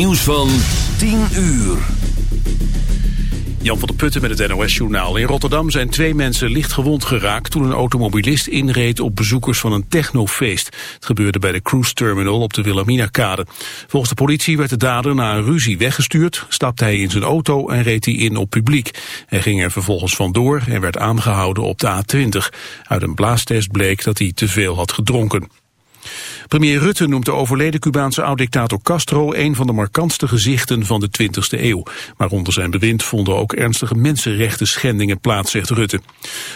Nieuws van 10 uur. Jan van der Putten met het NOS-journaal. In Rotterdam zijn twee mensen licht gewond geraakt... toen een automobilist inreed op bezoekers van een technofeest. Het gebeurde bij de cruise terminal op de Wilhelmina-kade. Volgens de politie werd de dader na een ruzie weggestuurd... stapte hij in zijn auto en reed hij in op publiek. Hij ging er vervolgens vandoor en werd aangehouden op de A20. Uit een blaastest bleek dat hij te veel had gedronken. Premier Rutte noemt de overleden Cubaanse oud-dictator Castro een van de markantste gezichten van de 20e eeuw. Maar onder zijn bewind vonden ook ernstige mensenrechten schendingen plaats, zegt Rutte.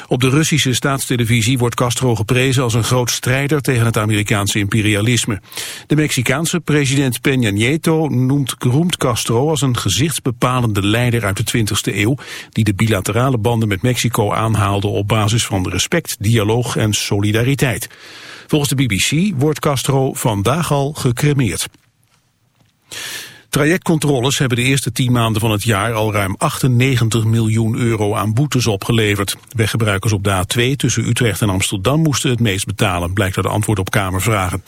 Op de Russische staatstelevisie wordt Castro geprezen als een groot strijder tegen het Amerikaanse imperialisme. De Mexicaanse president Peña Nieto noemt roemt Castro als een gezichtsbepalende leider uit de 20e eeuw die de bilaterale banden met Mexico aanhaalde op basis van respect, dialoog en solidariteit. Volgens de BBC wordt Castro vandaag al gecremeerd. Trajectcontroles hebben de eerste tien maanden van het jaar al ruim 98 miljoen euro aan boetes opgeleverd. Weggebruikers op de A2 tussen Utrecht en Amsterdam moesten het meest betalen, blijkt uit de antwoord op Kamervragen.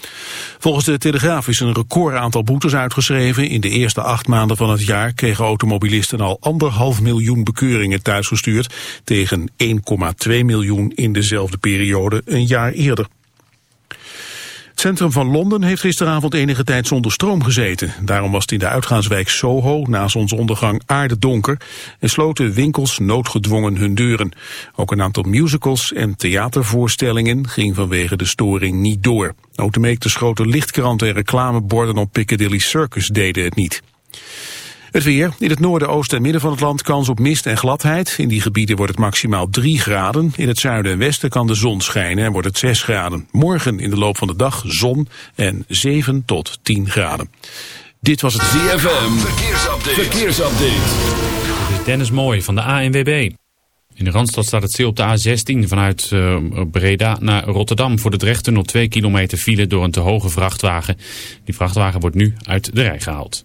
Volgens de Telegraaf is een record aantal boetes uitgeschreven. In de eerste acht maanden van het jaar kregen automobilisten al anderhalf miljoen bekeuringen thuisgestuurd, tegen 1,2 miljoen in dezelfde periode een jaar eerder. Centrum van Londen heeft gisteravond enige tijd zonder stroom gezeten. Daarom was het in de uitgaanswijk Soho na zonsondergang aardedonker en sloten winkels noodgedwongen hun deuren. Ook een aantal musicals en theatervoorstellingen ging vanwege de storing niet door. Ook de grote lichtkranten en reclameborden op Piccadilly Circus deden het niet. Het weer. In het noorden, oosten en midden van het land kans op mist en gladheid. In die gebieden wordt het maximaal 3 graden. In het zuiden en westen kan de zon schijnen en wordt het 6 graden. Morgen in de loop van de dag zon en 7 tot 10 graden. Dit was het ZFM. Verkeersupdate. Verkeersupdate. Dit is Dennis Mooi van de ANWB. In de Randstad staat het stil op de A16 vanuit uh, Breda naar Rotterdam. Voor de Drechttunnel 2 kilometer file door een te hoge vrachtwagen. Die vrachtwagen wordt nu uit de rij gehaald.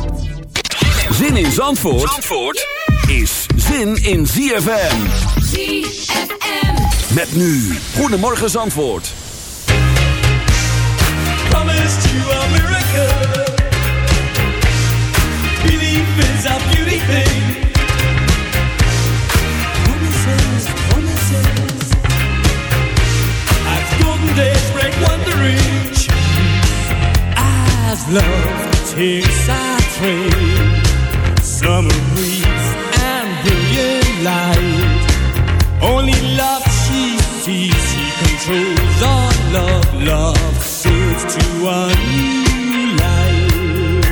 Zin in Zandvoort, Zandvoort is zin in ZFM. ZFM. Met nu, Goedemorgen Zandvoort. Promise to America. Believe is a beauty thing. Promises, promises. As golden days break wondering. As love takes our train. Summer breeze and brilliant light. Only love she sees, she controls all love. Love sails to a new life.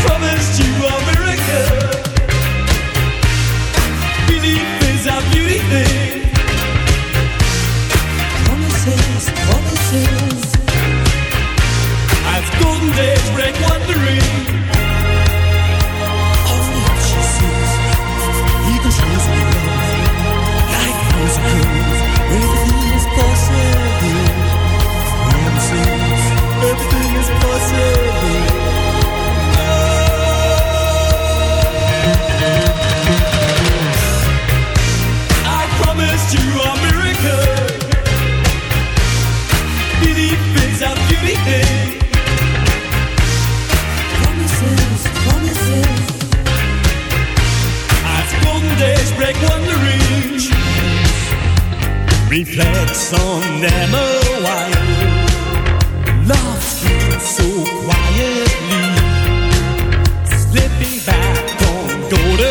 Promised you a miracle. Belief is a beauty thing. Promises, promises. As golden days break wondering. reflects on them a while. Lost so quietly, slipping back on golden.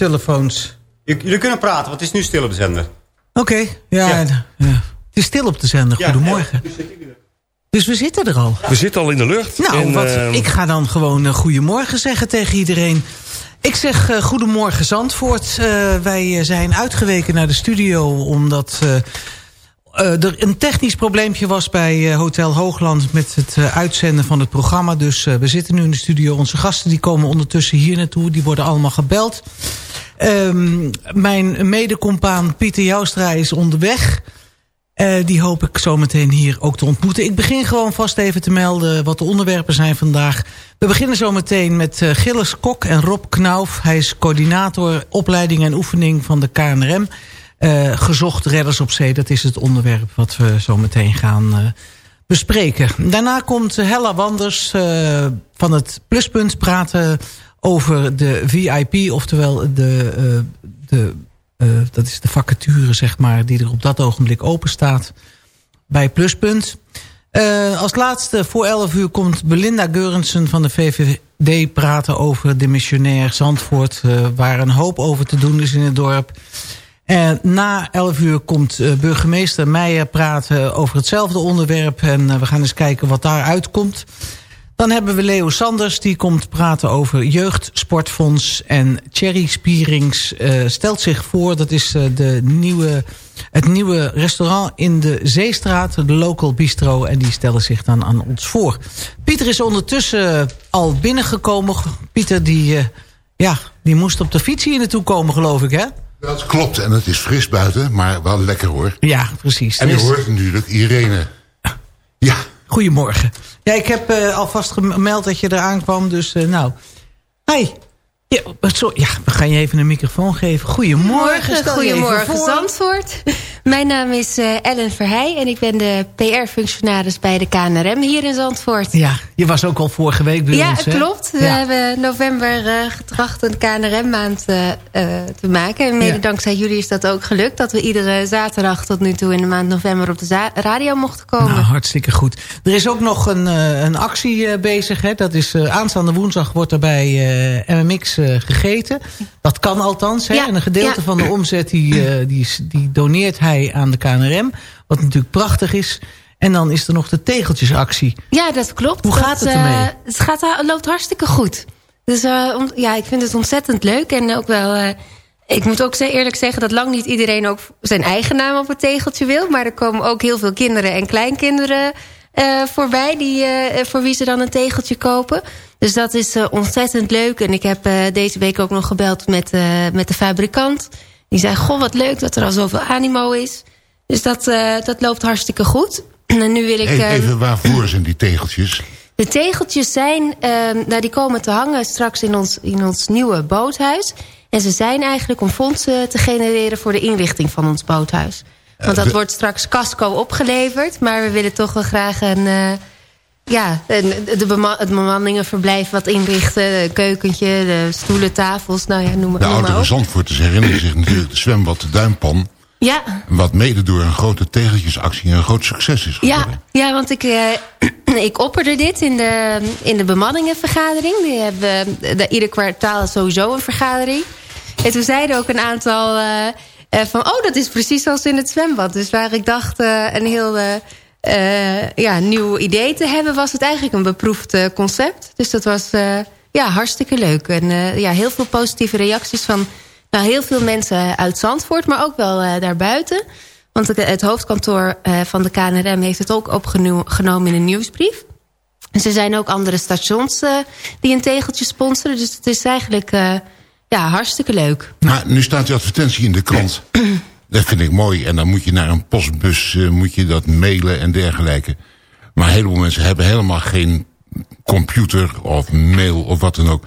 Koptelefoons. J- Jullie kunnen praten, want het is nu stil op de zender. Oké, ja, Ja. ja. Het is stil op de zender. Goedemorgen. Dus we zitten er al. We zitten al in de lucht. Nou, En, wat, ehm, ik ga dan gewoon eh, goedemorgen zeggen tegen iedereen. Ik zeg eh, goedemorgen Zandvoort. Eh, wij zijn uitgeweken naar de studio omdat eh, er een technisch probleempje was bij eh, Hotel Hoogland... met het eh, uitzenden van het programma. Dus we zitten nu in de studio. Onze gasten die komen ondertussen hier naartoe. Die worden allemaal gebeld. Ehm, mijn medecompaan Pieter Joustra is onderweg... Die hoop ik zo meteen hier ook te ontmoeten. Ik begin gewoon vast even te melden wat de onderwerpen zijn vandaag. We beginnen zo meteen met Gilles Kok en Rob Knauf. Hij is coördinator opleiding en oefening van de KNRM. Eh, gezocht redders op zee, dat is het onderwerp wat we zo meteen gaan eh, bespreken. Daarna komt Hella Wanders eh, van het Pluspunt praten over de VIP, oftewel de, de dat is de vacature, zeg maar, die er op dat ogenblik open staat bij Pluspunt. Als laatste, voor 11 uur, komt Belinda Geurensen van de VVD praten over de missionair Zandvoort, waar een hoop over te doen is in het dorp. En na 11 uur komt eh, burgemeester Meijer praten over hetzelfde onderwerp. En eh, we gaan eens kijken wat daar uitkomt. Dan hebben we Leo Sanders, die komt praten over jeugdsportfonds. En Thierry Spierings eh, stelt zich voor, dat is eh, de nieuwe, het nieuwe restaurant in de Zeestraat, de Local Bistro. En die stellen zich dan aan ons voor. Pieter is ondertussen al binnengekomen. Pieter, die, eh, ja, die moest op de fiets hier naartoe komen, geloof ik, hè? Dat klopt, en het is fris buiten, maar wel lekker hoor. Ja, precies. En u Dus- hoort natuurlijk Irene. Ja, Goedemorgen. Ja, ik heb eh, alvast gemeld dat je eraan kwam, dus eh, nou. Hi. Ja, zo, ja, we gaan je even een microfoon geven. Goedemorgen. Goedemorgen voor. Zandvoort. Mijn naam is eh, Ellen Verheij en ik ben de PR-functionaris bij de KNRM hier in Zandvoort. Ja, je was ook al vorige week bij Ja, ons, hè? klopt. We Ja. hebben november eh, getracht een KNRM-maand eh, te maken. En mede Ja. dankzij jullie is dat ook gelukt. Dat we iedere zaterdag tot nu toe in de maand november op de radio mochten komen. Nou, hartstikke goed. Er is ook nog een, een actie bezig. Hè? Dat is aanstaande woensdag wordt er bij MMX eh, gegeten. Dat kan althans. Hè? Ja, En een gedeelte ja. van de omzet die, eh, die, die doneert hij aan de KNRM. Wat natuurlijk prachtig is. En dan is er nog de tegeltjesactie. Ja, dat klopt. Hoe Dat, gaat het eh, ermee? het, gaat, het loopt hartstikke goed. Dus eh, om- ja, ik vind het ontzettend leuk. En ook wel... eh, ik moet ook eerlijk zeggen dat lang niet iedereen ook zijn eigen naam op het tegeltje wil. Maar er komen ook heel veel kinderen en kleinkinderen eh, voorbij... Die, eh, voor wie ze dan een tegeltje kopen. Dus dat is eh, ontzettend leuk. En ik heb eh, deze week ook nog gebeld met, eh, met de fabrikant. Die zei, goh, wat leuk dat er al zoveel animo is. Dus dat, dat loopt hartstikke goed. En nu wil ik... Even, eh, even waarvoor zijn die tegeltjes? de tegeltjes zijn, ehm, nou, die komen te hangen straks in ons, in ons nieuwe boothuis. En ze zijn eigenlijk om fondsen te genereren voor de inrichting van ons boothuis. Want dat wordt straks casco opgeleverd. Maar we willen toch wel graag een, ja, de bema het bemanningenverblijf wat inrichten. Keukentje, de stoelen, tafels, nou ja, noem, maar- De noem maar oudere op. Zandvoorters herinneren zich natuurlijk de zwembad de Duimpan. Ja, Wat mede door een grote tegeltjesactie een groot succes is Ja, geworden. ja want ik, eh, ik opperde dit in de, in de bemanningenvergadering. Die hebben de, ieder kwartaal sowieso een vergadering. En toen zeiden ook een aantal eh, eh, van... oh, dat is precies zoals in het zwembad. Dus waar ik dacht eh, een heel eh, ja, nieuw idee te hebben... was het eigenlijk een beproefd eh, concept. Dus dat was eh, ja, hartstikke leuk. En ja, heel veel positieve reacties van nou, heel veel mensen uit Zandvoort... maar ook wel daarbuiten... Want het, hoofdkantoor van de KNRM heeft het ook opgenomen in een nieuwsbrief. En ze zijn ook andere stations die een tegeltje sponsoren. Dus het is eigenlijk ja, hartstikke leuk. Maar nu staat die advertentie in de krant. dat vind ik mooi. En dan moet je naar een postbus, eh, moet je dat mailen en dergelijke. Maar een heleboel mensen hebben helemaal geen computer of mail of wat dan ook.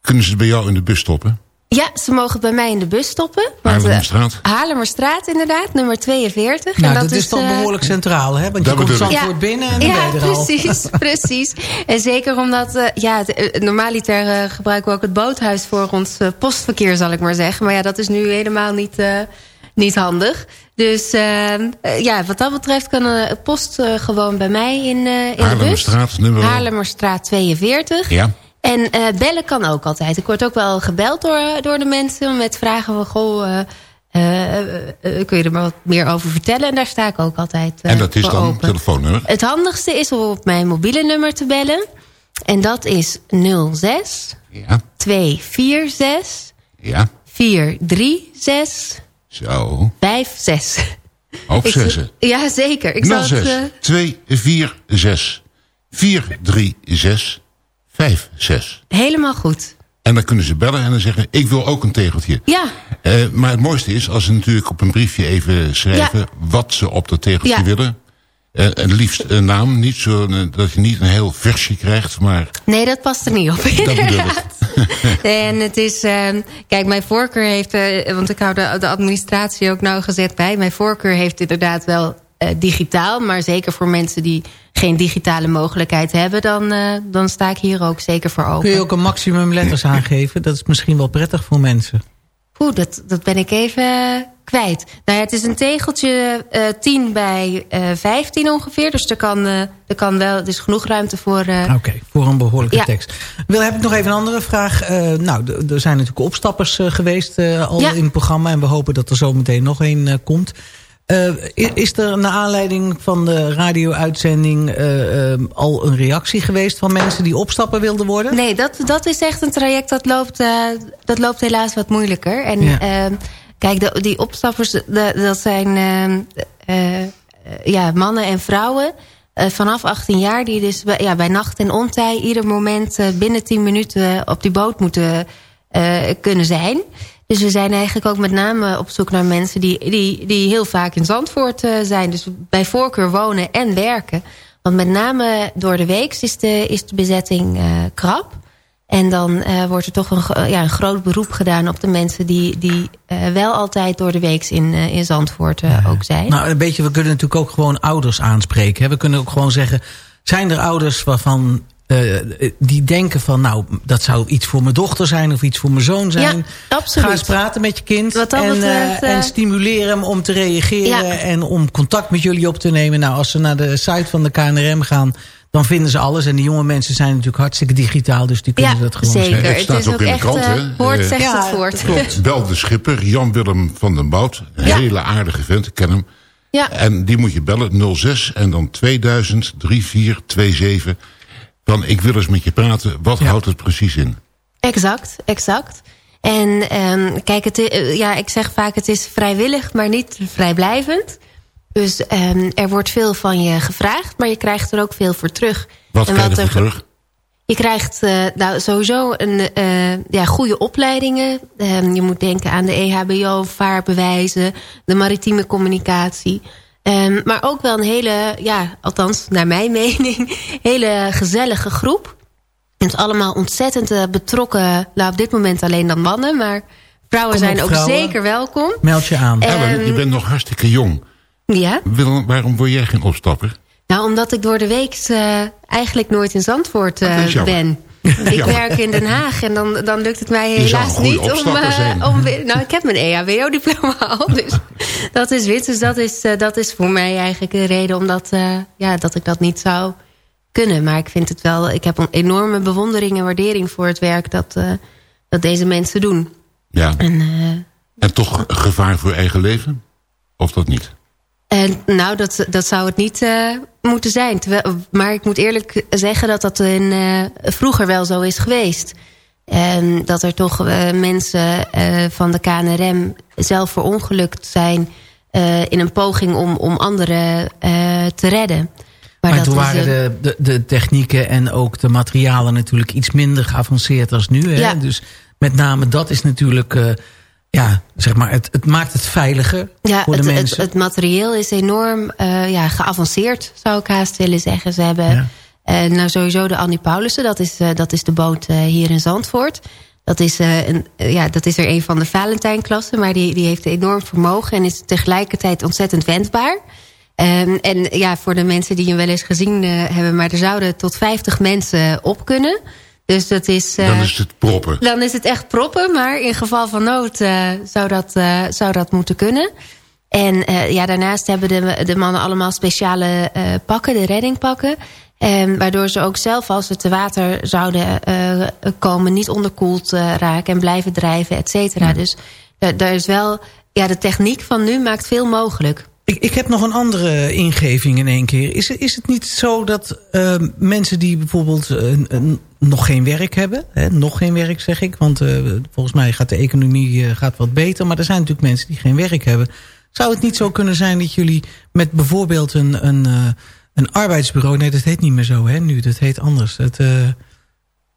Kunnen ze het bij jou in de bus stoppen? Ja, ze mogen bij mij in de bus stoppen. want, eh, Haarlemmerstraat? Haarlemmerstraat inderdaad, nummer 42. Nou, en dat, is toch eh, behoorlijk centraal, hè? Want Dat je komt. Zandvoort binnen en dan ja, ben je er al. precies, precies. En zeker omdat, eh, ja, normaliter gebruiken we ook het boothuis voor ons postverkeer, zal ik maar zeggen. Maar ja, dat is nu helemaal niet, eh, niet handig. Dus eh, eh, ja, wat dat betreft kan eh, het post eh, gewoon bij mij in, in de bus. Haarlemmerstraat, nummer... Haarlemmerstraat 42. Ja. En bellen kan ook altijd. Ik word ook wel gebeld door, door de mensen met vragen van... Goh, kun je er maar wat meer over vertellen? En daar sta ik ook altijd En dat is dan open. telefoonnummer? Het handigste is om op mijn mobiele nummer te bellen. En dat is 06 Ja, 246 ja. 436 Zo. 56. Op Ik- zessen. Ja, zeker. Ik zal het, 06 eh, 246 436 56. helemaal goed. En dan kunnen ze bellen en dan zeggen... ik wil ook een tegeltje. Ja, Eh, maar het mooiste is als ze natuurlijk op een briefje even schrijven... Ja. wat ze op dat tegeltje Ja. willen. Eh, en liefst een naam. Niet zo, eh, dat je niet een heel versje krijgt, maar... Nee, dat past er niet op. inderdaad. en het is... ehm, kijk, mijn voorkeur heeft... eh, want ik hou de, de administratie ook nauwgezet bij. Mijn voorkeur heeft inderdaad wel eh, digitaal. Maar zeker voor mensen die geen digitale mogelijkheid hebben... dan, eh, dan sta ik hier ook zeker voor open. Kun je ook een maximum letters aangeven? Dat is misschien wel prettig voor mensen. Oeh, dat, dat ben ik even eh, kwijt. Nou ja, het is een tegeltje eh 10 bij eh 15 ongeveer. Dus er kan, eh, er kan wel, er is genoeg ruimte voor... Oké, voor een behoorlijke Ja. tekst. Wil, heb ik nog even een andere vraag. Nou, er zijn natuurlijk opstappers geweest al Ja. in het programma. En we hopen dat er zo meteen nog een komt. Eh, i- is er naar aanleiding van de radio-uitzending al een reactie geweest van mensen die opstapper wilden worden? Nee, dat, dat is echt een traject dat loopt, dat loopt helaas wat moeilijker. En Ja. Kijk, die opstappers, dat zijn ehm, eh, eh, ja, mannen en vrouwen eh, vanaf 18 jaar... die dus bij, ja, bij nacht en ontij ieder moment eh, binnen 10 minuten op die boot moeten eh, kunnen zijn. Dus we zijn eigenlijk ook met name op zoek naar mensen die, die, die heel vaak in Zandvoort eh, zijn. Dus bij voorkeur wonen en werken. Want met name door de week is de, is de bezetting eh, krap. En dan eh, wordt er toch een, ja, een groot beroep gedaan op de mensen... die, die eh, wel altijd door de weeks in, eh, in Zandvoort ook zijn. Nou, een beetje, we kunnen natuurlijk ook gewoon ouders aanspreken. Hè? We kunnen ook gewoon zeggen, zijn er ouders waarvan... die denken van, nou, dat zou iets voor mijn dochter zijn... of iets voor mijn zoon zijn. Ja, absoluut. Ga eens praten met je kind. Wat en, betreft, en stimuleer hem om te reageren... Ja. en om contact met jullie op te nemen. Nou, als ze naar de site van de KNRM gaan... dan vinden ze alles. En die jonge mensen zijn natuurlijk hartstikke digitaal... dus die kunnen Ja, dat gewoon zeker. zeggen. Het Het staat is ook in de krant, eh, hè? woord Eh, zegt Ja, het woord. klopt. Bel de schipper, Jan-Willem van den Bout. Een Ja. hele aardige vent, ik ken hem. Ja. En die moet je bellen, 06 en dan 2000 3427. Van, ik wil eens met je praten. Wat houdt het precies in? Exact, exact. En ehm, kijk, het, eh, ja, ik zeg vaak het is vrijwillig, maar niet vrijblijvend. Dus ehm, er wordt veel van je gevraagd, maar je krijgt er ook veel voor terug. Wat En krijg je er terug? Je krijgt eh, nou, sowieso een, eh, ja, goede opleidingen. Ehm, je moet denken aan de EHBO, vaarbewijzen, de maritieme communicatie. Ehm, maar ook wel een hele, ja, althans naar mijn mening, hele gezellige groep. Het is allemaal ontzettend eh, betrokken. Nou, op dit moment alleen dan mannen, maar vrouwen Kom op, zijn ook vrouwen. zeker welkom. Meld je aan. Ellen, je bent nog hartstikke jong. Ja, Wil, waarom word jij geen opstapper? nou omdat ik door de week eh, eigenlijk nooit in Zandvoort jammer. ben. Ik werk in Den Haag en dan, dan lukt het mij helaas niet om... eh, om nou, ik heb mijn EHBO-diploma al, dus dat is wit. Dus dat is, dat is voor mij eigenlijk de reden omdat, ja, dat ik dat niet zou kunnen. Maar ik vind het wel... Ik heb een enorme bewondering en waardering voor het werk dat, dat deze mensen doen. Ja. En, En toch gevaar voor eigen leven? Of dat niet? En nou, dat, dat zou het niet eh, moeten zijn. Terwijl, maar ik moet eerlijk zeggen dat dat in, eh, vroeger wel zo is geweest. En dat er toch eh, mensen van de KNRM zelf verongelukt zijn... in een poging om, om anderen te redden. Maar, dat toen waren de, de, de technieken en ook de materialen natuurlijk iets minder geavanceerd als nu. Hè? Ja. Dus met name dat is natuurlijk, ja, zeg maar, het, het maakt het veiliger Ja, voor de het, het, mensen. het materieel is enorm eh, ja, geavanceerd, zou ik haast willen zeggen. Ze hebben Ja. eh, nou sowieso de Annie Paulussen, dat is, eh, dat is de boot hier in Zandvoort. Dat is, een, ja, dat is er een van de Valentijnklassen, maar die, die heeft enorm vermogen en is tegelijkertijd ontzettend wendbaar. Ehm, en ja, voor de mensen die hem wel eens gezien hebben, maar er zouden tot 50 mensen op kunnen. Dus dat is. eh, Dan is het proppen. dan is het echt proppen, maar in geval van nood eh, zou, dat, eh, zou dat moeten kunnen. En eh, ja, daarnaast hebben de, de mannen allemaal speciale eh, pakken, de reddingpakken. En waardoor ze ook zelf als ze te water zouden eh, komen... niet onderkoeld eh, raken en blijven drijven, et cetera. Dus daar daar is wel... Ja, de techniek van nu maakt veel mogelijk. Ik, ik heb nog een andere ingeving in één keer. Is, het- is het niet zo dat mensen die bijvoorbeeld een- nog geen werk hebben... Hè, nog geen werk zeg ik, want eh, volgens mij gaat de economie eh, gaat wat beter... maar er zijn natuurlijk mensen die geen werk hebben. Zou het niet zo kunnen zijn dat jullie met bijvoorbeeld een, een, eh, een arbeidsbureau... nee, dat heet niet meer zo hè, nu, dat heet anders. Het,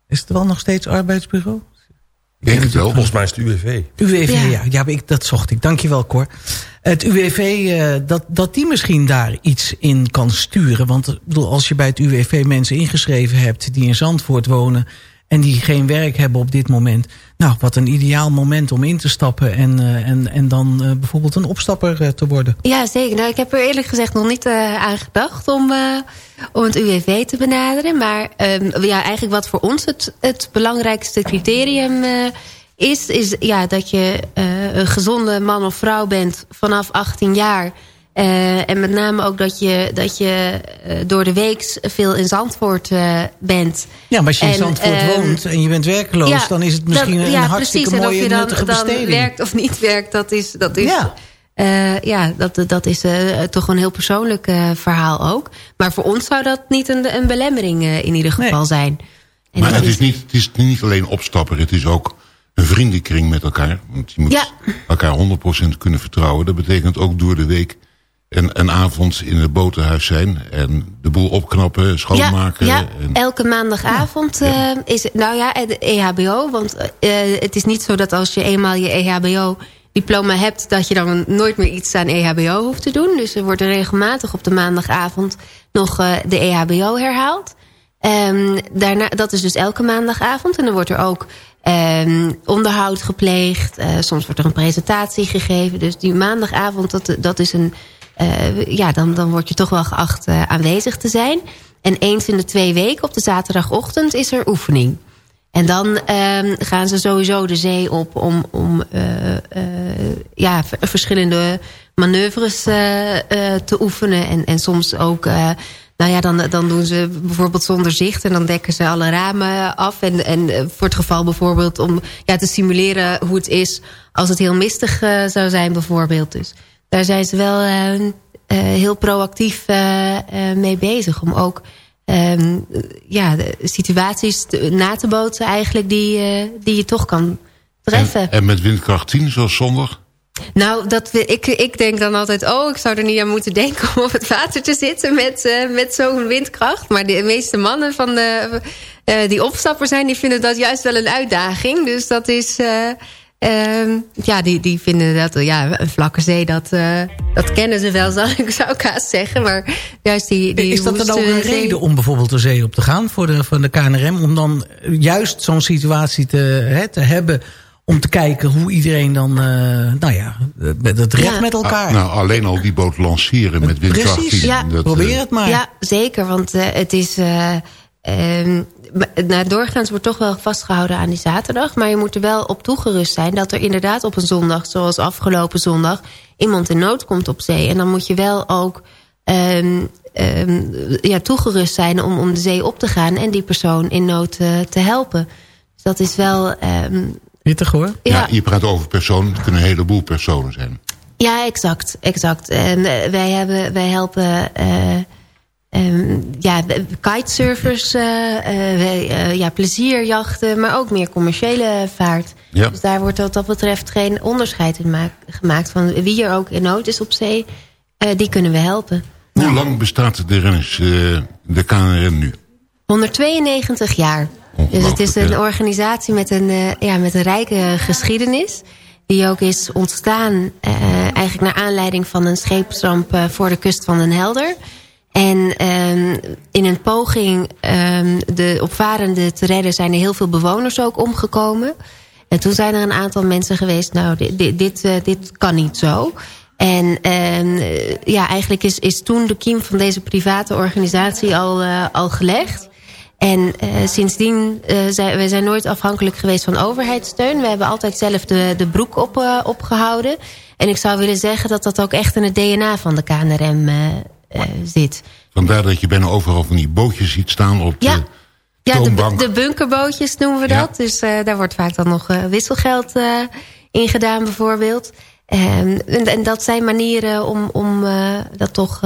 is het wel nog steeds arbeidsbureau? Ik denk het wel. Volgens mij is het UWV. UWV, ja, Ja. ja. ik, dat zocht ik. Dankjewel, Cor. Het UWV, eh, dat, dat die misschien daar iets in kan sturen. Want ik bedoel, als je bij het UWV mensen ingeschreven hebt... die in Zandvoort wonen en die geen werk hebben op dit moment... nou, wat een ideaal moment om in te stappen... en, eh, en, en dan eh, bijvoorbeeld een opstapper eh, te worden. Ja, zeker. Nou, ik heb er eerlijk gezegd nog niet aan gedacht om, om het UWV te benaderen. Maar ehm, ja, eigenlijk wat voor ons het, het belangrijkste criterium is... is ja, dat je een gezonde man of vrouw bent vanaf 18 jaar... Eh, en met name ook dat je, dat je eh, door de week veel in Zandvoort eh, bent. Ja, maar als je in En, Zandvoort ehm, woont en je bent werkloos... Ja, dan is het misschien dat- een ja, hartstikke precies. En mooie of je dan, werkt of niet werkt, dat is, dat is, Ja. eh, ja, dat, dat is eh, toch een heel persoonlijk eh, verhaal ook. Maar voor ons zou dat niet een, een belemmering eh, in ieder geval zijn. En Maar dat het is, niet, het is niet alleen opstapper, het is ook een vriendenkring met elkaar. Want je moet Ja. elkaar 100% kunnen vertrouwen. Dat betekent ook door de week een, een avond in het boterhuis zijn... en de boel opknappen, schoonmaken. Ja, ja en, elke maandagavond eh, is het... Nou ja, de EHBO. Want eh, het is niet zo dat als je eenmaal je EHBO-diploma hebt... dat je dan nooit meer iets aan EHBO hoeft te doen. Dus er wordt regelmatig op de maandagavond nog eh, de EHBO herhaald. Ehm, daarna, dat is dus elke maandagavond. En dan wordt er ook ehm, onderhoud gepleegd. Soms wordt er een presentatie gegeven. Dus die maandagavond, dat, dat is een... eh, ja, dan, dan word je toch wel geacht eh, aanwezig te zijn. En eens in de twee weken op de zaterdagochtend is er oefening. En dan ehm, gaan ze sowieso de zee op om, om eh, ja, verschillende manoeuvres te oefenen. En, en soms ook, nou ja, dan, dan doen ze bijvoorbeeld zonder zicht. En dan dekken ze alle ramen af. En, en voor het geval bijvoorbeeld om ja, te simuleren hoe het is als het heel mistig zou zijn bijvoorbeeld. Dus daar zijn ze wel eh, eh, heel proactief eh, mee bezig. Om ook ehm, ja, de situaties na te bootsen eigenlijk die, die je toch kan treffen. En, en met windkracht 10 zoals zondag? Nou, dat ik, ik denk dan altijd... oh, ik zou er niet aan moeten denken om op het water te zitten... met, met zo'n windkracht. Maar de meeste mannen van de, die opstappers zijn... die vinden dat juist wel een uitdaging. Dus dat is... ehm, ja, die, die vinden dat ja, een vlakke zee, dat, eh, dat kennen ze wel, zou ik, zou ik haast zeggen. Maar juist die, die Is dat dan ook een zee- reden om bijvoorbeeld de zee op te gaan voor de, van de KNRM? Om dan juist zo'n situatie te, hè, te hebben om te kijken hoe iedereen dan, eh, nou ja, het het redt Ja. met elkaar. Ah, nou, alleen al die boot lanceren met windkracht 10. Precies, Ja. dat, eh, Probeer het maar. Ja, zeker. Want het is... eh, ehm, maar, nou, doorgaans wordt toch wel vastgehouden aan die zaterdag. Maar je moet er wel op toegerust zijn... dat er inderdaad op een zondag, zoals afgelopen zondag... iemand in nood komt op zee. En dan moet je wel ook ehm, ehm, ja, toegerust zijn om, om de zee op te gaan... en die persoon in nood eh, te helpen. Dus dat is wel... ehm, Pittig hoor. ja. ja, je praat over personen, het kunnen een heleboel personen zijn. Ja, exact. exact. En eh, wij, hebben, wij helpen eh, ehm, ja, kitesurfers, eh, ja, plezierjachten, maar ook meer commerciële vaart. Ja. Dus daar wordt wat dat betreft geen onderscheid in maak- gemaakt. Van wie er ook in nood is op zee, eh, die kunnen we helpen. Hoe lang bestaat de renners, eh, de KNRM nu? 192 jaar. Dus het is een ja. organisatie met een, eh, ja, met een rijke geschiedenis. Die ook is ontstaan eh, eigenlijk naar aanleiding van een scheepsramp voor de kust van Den Helder. En ehm, in een poging ehm, de opvarenden te redden zijn er heel veel bewoners ook omgekomen. En toen zijn er een aantal mensen geweest, nou dit, dit, eh, dit kan niet zo. En ehm, eh, ja, eigenlijk is, is toen de kiem van deze private organisatie al, eh, al gelegd. En eh, sindsdien uh, zijn we zijn nooit afhankelijk geweest van overheidssteun. We hebben altijd zelf de, de broek op, uh, opgehouden. En ik zou willen zeggen dat dat ook echt in het DNA van de KNRM uh, uh, zit. Vandaar dat je bijna overal van die bootjes ziet staan op ja. de Ja, de, de, bunkerbootjes noemen we dat. Ja. Dus uh, daar wordt vaak dan nog uh, wisselgeld uh, in gedaan bijvoorbeeld. Um, en, en, dat zijn manieren om, om dat toch...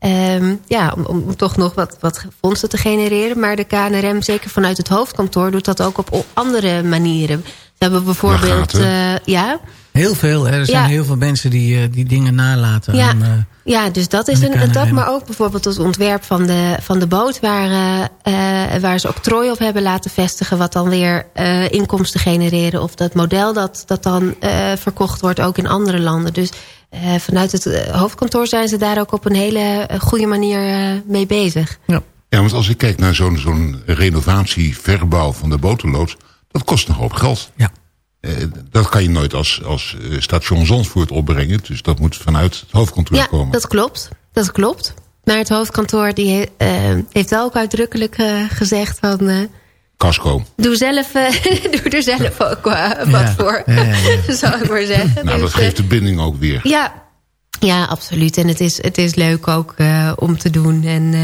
Um, ja, om, om, toch nog wat, wat fondsen te genereren. Maar de KNRM, zeker vanuit het hoofdkantoor... doet dat ook op andere manieren. Ze hebben bijvoorbeeld... Ja, heel veel, hè? er zijn ja. heel veel mensen die, uh, die dingen nalaten. Ja, aan, uh, ja dus dat is een, dat, maar ook bijvoorbeeld het ontwerp van de, van de boot... Waar, uh, waar ze octrooi op hebben laten vestigen... wat dan weer inkomsten genereren. Of dat model dat, dat dan verkocht wordt ook in andere landen. Dus uh, vanuit het hoofdkantoor zijn ze daar ook op een hele goede manier mee bezig. Ja. ja, want als ik kijk naar zo'n zo'n renovatie, verbouw van de botenloods... dat kost een hoop geld. Ja. Dat kan je nooit als, als station Zonsvoort opbrengen. Dus dat moet vanuit het hoofdkantoor ja, komen. dat klopt. Dat klopt. Maar het hoofdkantoor die, heeft wel ook uitdrukkelijk gezegd van... Casco. Doe, zelf, doe er zelf ook uh, wat ja. voor, ja, ja, zal ik maar zeggen. Nou, dus, dat geeft de binding ook weer. Ja, ja absoluut. En het is, het is leuk ook uh, om te doen. En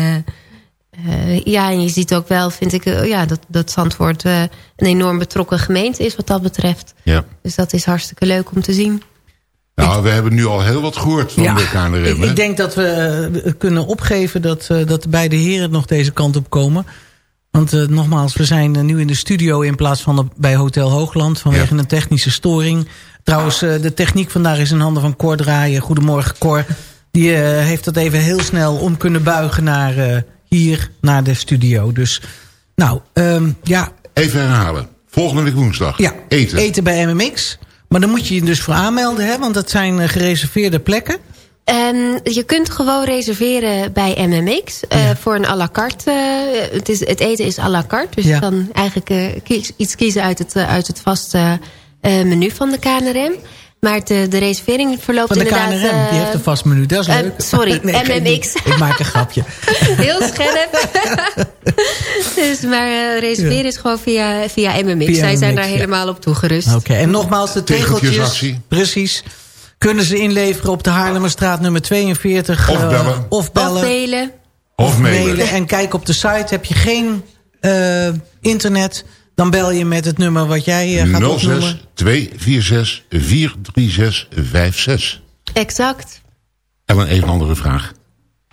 ja, en je ziet ook wel, vind ik, ja, dat, dat Zandvoort een enorm betrokken gemeente is wat dat betreft. Ja. Dus dat is hartstikke leuk om te zien. Nou, we hebben nu al heel wat gehoord van de KNRM. Ik, ik, denk dat we kunnen opgeven dat, dat de beide heren nog deze kant op komen. Want uh, nogmaals, we zijn uh, nu in de studio in plaats van op, bij Hotel Hoogland vanwege ja. een technische storing. Trouwens, uh, de techniek vandaag is in handen van Cor Draaien. Goedemorgen Cor. Die heeft dat even heel snel om kunnen buigen naar hier, naar de studio. Dus, nou, um, ja. Even herhalen. Volgende week woensdag. Ja, eten. eten bij MMX. Maar dan moet je je dus voor aanmelden, hè, want dat zijn gereserveerde plekken. Ehm, je kunt gewoon reserveren bij MMX eh, voor een à la carte. eh, het, is, het eten is à la carte. Dus Ja. je kan eigenlijk eh, kies- iets kiezen uit het, eh, uit het vaste eh, menu van de KNRM. Maar eh, de reservering verloopt Van de inderdaad... KNRM, die eh, heeft een vast menu. Dat is eh, leuk. sorry, Nee, MMX. Ik maak een grapje. Heel scherp. dus, maar eh, reserveren is gewoon via, via MMX. Via Zij zijn daar ja. helemaal op toegerust. Oké, en nogmaals, de tegeltjes, precies, kunnen ze inleveren op de Haarlemmerstraat nummer 42. Of bellen. of bellen. Of mailen. En kijk op de site. Heb je geen eh, internet, dan bel je met het nummer wat jij eh, gaat 06 opnoemen. 246 436 56. Exact. En dan even een andere vraag.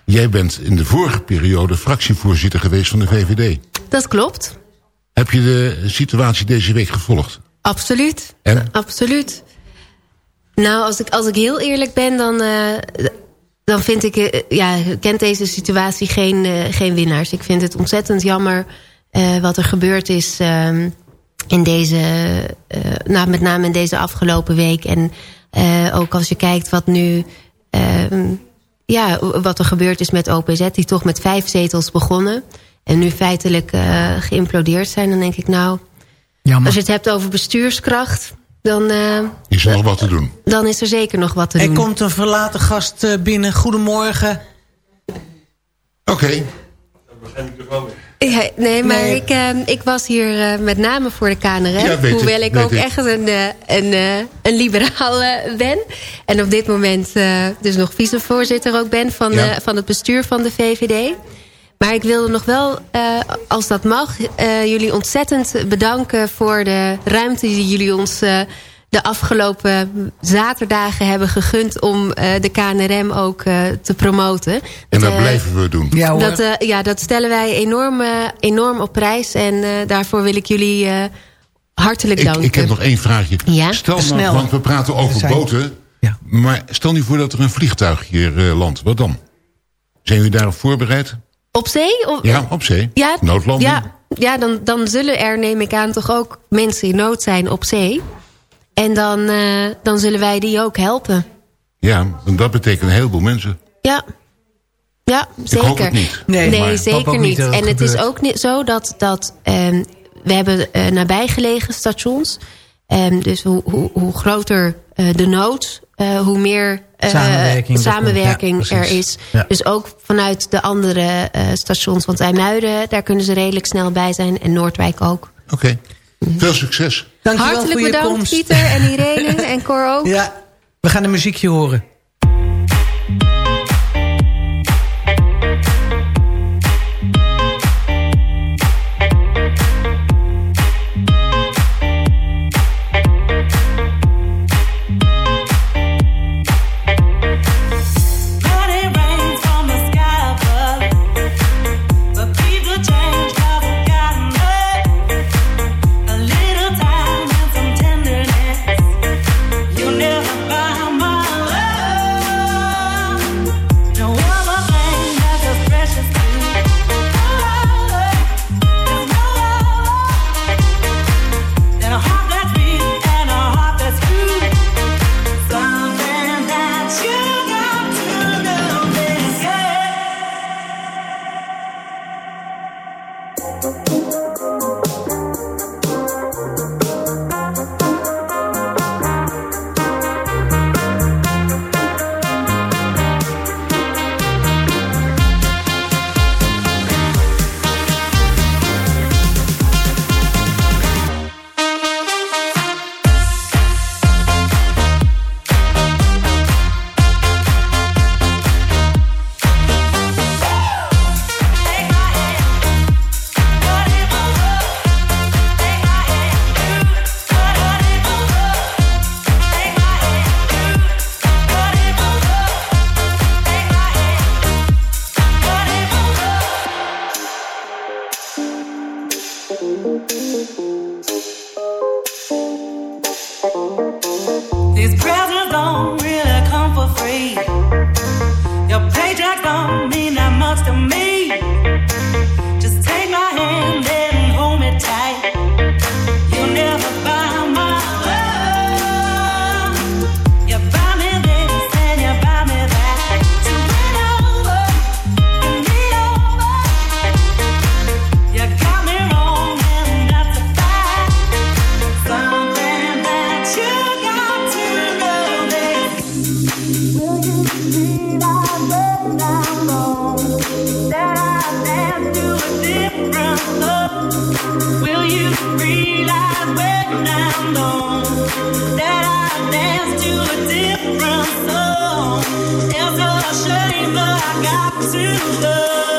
Jij bent in de vorige periode fractievoorzitter geweest van de VVD. Dat klopt. Heb je de situatie deze week gevolgd? Absoluut. En? Absoluut. Nou, als ik, als ik heel eerlijk ben, dan, eh, dan vind ik... eh, ja, kent deze situatie geen, eh, geen winnaars. Ik vind het ontzettend jammer eh, wat er gebeurd is... ehm, in deze, eh, nou, met name in deze afgelopen week. En eh, ook als je kijkt wat nu... ehm, ja, wat er gebeurd is met OPZ... die toch met vijf zetels begonnen... en nu feitelijk eh, geïmplodeerd zijn... dan denk ik, nou, Jammer. als je het hebt over bestuurskracht... dan, eh, Is er nog wat te doen? dan is er zeker nog wat te Er doen. komt een verlaten gast eh, binnen. Goedemorgen. Oké. Ja, nee, maar Nee. Ik, ik was hier eh, met name voor de KNRM. Ja, hoewel ik, ook echt een, eh, een, eh, een liberaal ben. En op dit moment eh, dus nog vicevoorzitter ook ben van, Ja. eh, van het bestuur van de VVD. Maar ik wilde nog wel, eh, als dat mag, eh, jullie ontzettend bedanken voor de ruimte die jullie ons eh, de afgelopen zaterdagen hebben gegund om eh, de KNRM ook eh, te promoten. En dat eh, blijven we doen. Ja hoor. dat, eh, ja, dat stellen wij enorm, eh, enorm op prijs. En eh, daarvoor wil ik jullie eh, hartelijk Ik, danken. ik heb nog één vraagje. Ja? Stel nou, Snel. want we praten over Zijn- boten. Ja. Maar stel nu voor dat er een vliegtuig hier eh, landt. Wat dan? Zijn jullie daarop voorbereid? Op zee? Of, Ja, op zee. ja, Noodlanding. Ja, ja dan, dan zullen er, neem ik aan, toch ook mensen in nood zijn op zee. En dan, eh, dan zullen wij die ook helpen. Ja, want dat betekent een heleboel mensen. Ja, ja zeker. hoop het niet. Nee, ik zeker niet. het en het is ook niet zo dat, dat ehm, we hebben eh, nabijgelegen stations. Ehm, dus hoe, hoe, hoe groter eh, de nood, eh, hoe meer eh, Samenwerking er samenwerking. Ja, er is. Ja. Dus ook vanuit de andere eh, stations. Want IJmuiden, daar kunnen ze redelijk snel bij zijn. En Noordwijk ook. Oké. Veel succes. Dankjewel Hartelijk voor je bedankt komst. Pieter en Irene en Cor ook. Ja, we gaan een muziekje horen. Got to go.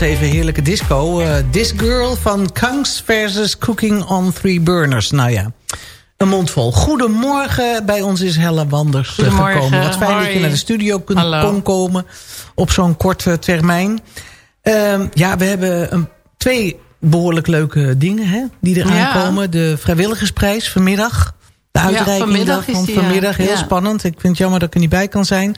Was even heerlijke disco. Eh This Girl van Kangs versus Cooking on Three Burners. Nou ja, een mond vol. Goedemorgen, bij ons is Helle Wanders eh, gekomen. Wat fijn dat je naar de studio kunt, Hallo. kon komen op zo'n korte termijn. Ehm, ja, we hebben een, twee behoorlijk leuke dingen hè, die eraan Ja. komen. De vrijwilligersprijs vanmiddag. De Ja, uitreiking vanmiddag is die, vanmiddag. Heel Ja. spannend. Ik vind het jammer dat ik er niet bij kan zijn.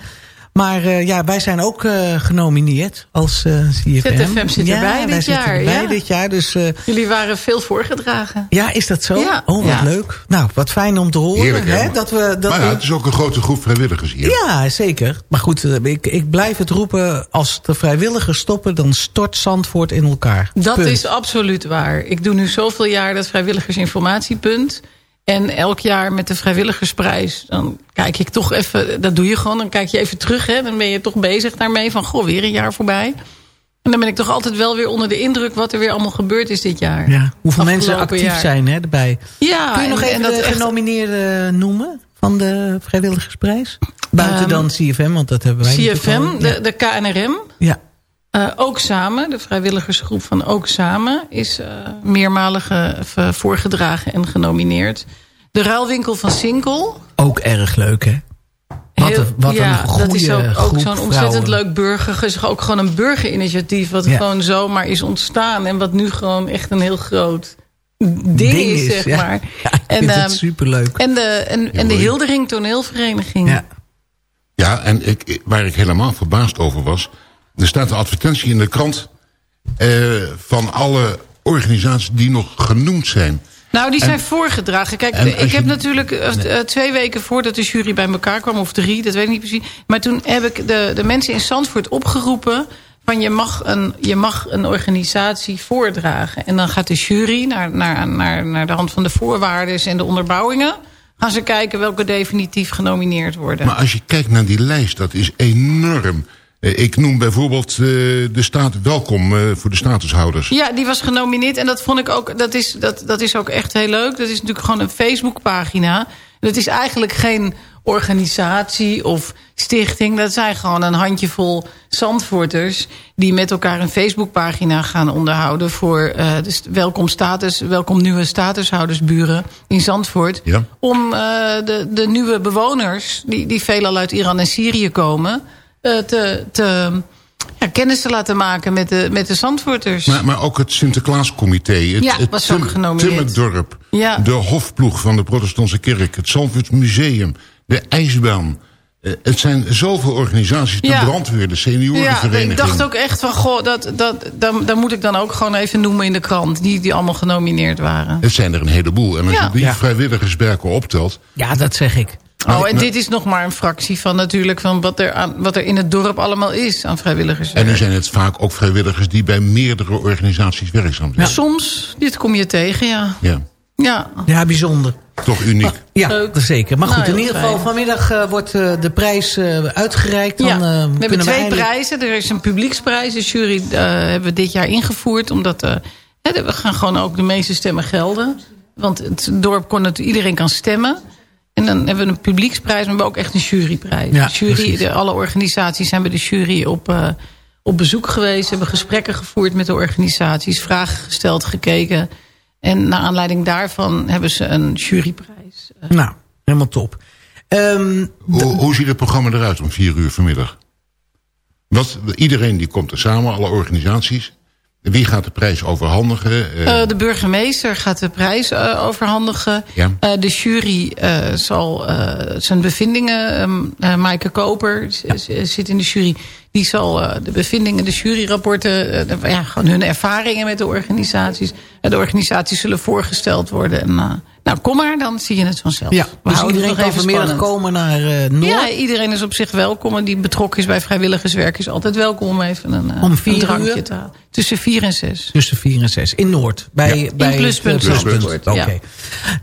Maar eh, ja, wij zijn ook eh, genomineerd als eh CFM. ZFM zit ja, erbij wij dit zitten jaar, erbij ja. dit jaar. Dus eh, Jullie waren veel voorgedragen. ja, is dat zo? Ja. Oh, wat Ja. leuk. Nou, wat fijn om te horen. Heerlijk, hè? dat we, dat maar ja, het is ook een grote groep vrijwilligers hier. ja, zeker. Maar goed, ik, ik blijf het roepen. Als de vrijwilligers stoppen, dan stort Zandvoort in elkaar. Dat Punt. is absoluut waar. Ik doe nu zoveel jaar dat vrijwilligersinformatiepunt. En elk jaar met de vrijwilligersprijs. Dan kijk ik toch even, dat doe je gewoon. Dan kijk je even terug. Hè, dan ben je toch bezig daarmee. Van goh, weer een jaar voorbij. En dan ben ik toch altijd wel weer onder de indruk... wat er weer allemaal gebeurd is dit jaar. Ja, hoeveel mensen actief jaar. zijn hè, erbij. Ja, Kun je nog en- even en dat de echt- genomineerden noemen van de vrijwilligersprijs? Buiten Ehm, dan CFM, want dat hebben wij CFM, de, de KNRM. Ja. Eh, ook samen, de vrijwilligersgroep van Ook Samen... is eh v- voorgedragen en genomineerd. De ruilwinkel van Sinkel. Ook erg leuk, hè? Wat Heel- een, wat ja, een goede dat is ook, zo'n ontzettend leuk burger. ook gewoon een burgerinitiatief. Wat Ja. gewoon zomaar is ontstaan. En wat nu gewoon echt een heel groot ding, Ding is, is, zeg ja. maar. Ja, ik vind het ehm, superleuk. En de, en, en de. Hildering toneelvereniging. Ja. Ja, en ik- waar ik helemaal verbaasd over was... er staat een advertentie in de krant... eh, van alle organisaties die nog genoemd zijn. Nou, die En- zijn voorgedragen. Kijk, ik heb natuurlijk eh, eh, twee weken voordat de jury bij elkaar kwam... of drie, dat weet ik niet precies. Maar toen heb ik de, de mensen in Zandvoort opgeroepen... van je mag, een, je mag een organisatie voordragen. En dan gaat de jury naar, naar, naar, naar de hand van de voorwaarden en de onderbouwingen... gaan ze kijken welke definitief genomineerd worden. Maar als je kijkt naar die lijst, dat is enorm. Eh, ik noem bijvoorbeeld eh, de staat welkom eh, voor de statushouders. Ja, die was genomineerd. En dat vond ik ook, dat is, dat, dat is ook echt heel leuk. Dat is natuurlijk gewoon een Facebookpagina. Dat is eigenlijk geen organisatie of stichting. Dat zijn gewoon een handjevol Zandvoorters... die met elkaar een Facebookpagina gaan onderhouden... voor welkom, status, welkom nieuwe statushoudersburen in Zandvoort. Ja. Om de, de nieuwe bewoners, die, die veelal uit Iran en Syrië komen... eh, te, te, ja, kennis te laten maken met de, met de Zandvoorters. Maar, maar ook het Sinterklaascomité. Het, Ja, het was ook genomineerd. Timmerdorp. Ja. De Hofploeg van de Protestantse Kerk. Het Zandvoorts Museum. De IJsbaan. Eh, het zijn zoveel organisaties. De Ja. brandweer, de Ja, seniorenvereniging. ik dacht ook echt van, goh, dat, dat, dan, dan moet ik dan ook gewoon even noemen in de krant. Die, die allemaal genomineerd waren. Het zijn er een heleboel. En als Ja. je die Ja. vrijwilligerswerken optelt... Ja, dat zeg ik. Oh, en dit is nog maar een fractie van natuurlijk van wat er, aan, wat er in het dorp allemaal is aan vrijwilligers. En nu zijn het vaak ook vrijwilligers die bij meerdere organisaties werkzaam zijn. Soms, dit kom je tegen, ja. Ja, Ja, Ja, bijzonder. toch uniek. Ja, Leuk. dat zeker. Maar Nou, goed, in ieder geval vanmiddag eh, wordt eh, de prijs eh, uitgereikt. Dan, ja. we hebben twee prijzen. Er is een publieksprijs. De jury eh, hebben we dit jaar ingevoerd. Omdat eh, hè, we gaan gewoon ook de meeste stemmen gelden. Want het dorp kon het, iedereen kan stemmen. En dan hebben we een publieksprijs, maar we hebben ook echt een juryprijs. Ja, de jury, de, alle organisaties zijn bij de jury op, eh, op bezoek geweest. Hebben gesprekken gevoerd met de organisaties. Vragen gesteld, gekeken. En naar aanleiding daarvan hebben ze een juryprijs. Eh, Nou, helemaal top. Ehm, Hoe, hoe ziet het programma eruit om vier uur vanmiddag? Wat, iedereen die komt er samen, alle organisaties. Wie gaat de prijs overhandigen? Eh, Eh, de burgemeester gaat de prijs eh, overhandigen. Ja. Eh, de jury eh, zal eh, zijn bevindingen... ehm eh, Maaike Koper zit in de jury. Die zal eh, de bevindingen, de juryrapporten... de- ja, gewoon hun ervaringen met de organisaties. De organisaties zullen voorgesteld worden. En, nou, kom maar, dan zie je het vanzelf. ja, We dus houden iedereen kan nog even vanmiddag komen naar eh Noord. Ja, iedereen is op zich welkom. En die betrokken is bij vrijwilligerswerk is altijd welkom om even een, Om vier een drankje uur? te halen. Tussen vier en zes. Tussen 4 en 6. In Noord. Bij, Ja. bij In Pluspunt eh, Zandvoort, Oké. ja.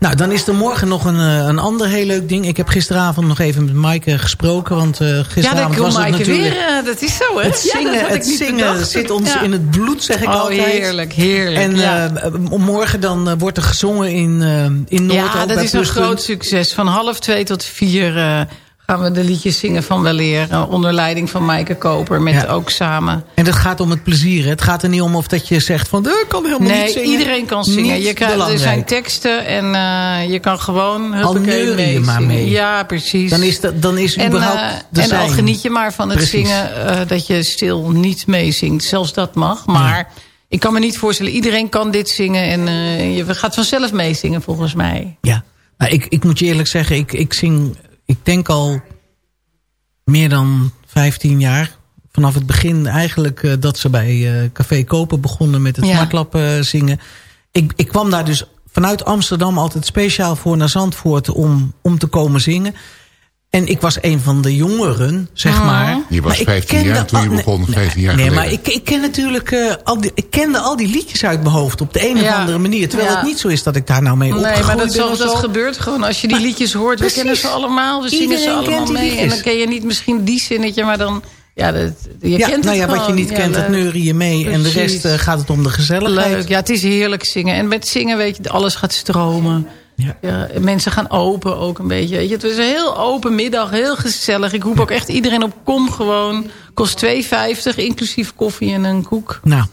Nou, dan is er morgen nog een, eh, een ander heel leuk ding. Ik heb gisteravond nog even met Maaike gesproken. Want eh Ja, gisteravond dat was komt het Maaike natuurlijk... weer. eh, dat is zo, hè? Het Ja, zingen, dat had ik het zingen bedacht. zit ons Ja. in het bloed, zeg ik Oh, altijd. heerlijk, heerlijk. En ja. morgen dan wordt er gezongen in, in Noord. ja, ook dat bij is een Pluspunt. groot succes. Van half twee tot vier eh, gaan we de liedjes zingen van Weleer. eh, onder leiding van Maaike Koper. Met Ja. ook samen. En het gaat om het plezier. hè. Het gaat er niet om of dat je zegt van... "Eh, ik kan helemaal niet Nee, zingen. iedereen kan zingen. Niet Je krijgt, er zijn teksten en eh, je kan gewoon Al neuren je mee maar mee. Ja, precies. Dan is, dat, dan is en, überhaupt de en al geniet je maar van het Precies. zingen dat je stil niet meezingt. Zelfs dat mag. Maar ik kan me niet voorstellen, iedereen kan dit zingen. En je gaat vanzelf meezingen volgens mij. Ja, nou, ik, ik moet je eerlijk zeggen, ik, ik zing, ik denk al meer dan 15 jaar. Vanaf het begin eigenlijk eh, dat ze bij eh, Café Kopen begonnen met het Ja. smartlap eh, zingen. Ik, ik kwam daar dus vanuit Amsterdam altijd speciaal voor naar Zandvoort om, om te komen zingen. En ik was een van de jongeren, zeg Mhm. maar. Je was Maar ik 15 kende jaar toen je al- nee, begon, 15 jaar Nee, geleden. maar ik, ik ken natuurlijk eh, al die, ik kende al die liedjes uit mijn hoofd op de een of andere manier. Terwijl Ja. het niet zo is dat ik daar nou mee Nee, opgegroeid maar dat, zo, dat gebeurt gewoon. Als je die Maar- liedjes hoort, we kennen ze allemaal. We zingen ze Iedereen allemaal kent die mee. En liedjes. dan ken je niet misschien die zinnetje, maar dan... Ja, dat, je ja, kent nou het ja, wat je niet Ja, kent, dat neurie je mee. En de rest eh, gaat het om de gezelligheid. Leuk, ja, het is heerlijk zingen. En met zingen weet je, alles gaat stromen. Ja. Ja, mensen gaan open ook een beetje. Weet je. Het is een heel open middag, heel gezellig. Ik roep ook echt iedereen op, kom gewoon. Kost 2,50, inclusief koffie en een koek. Nou,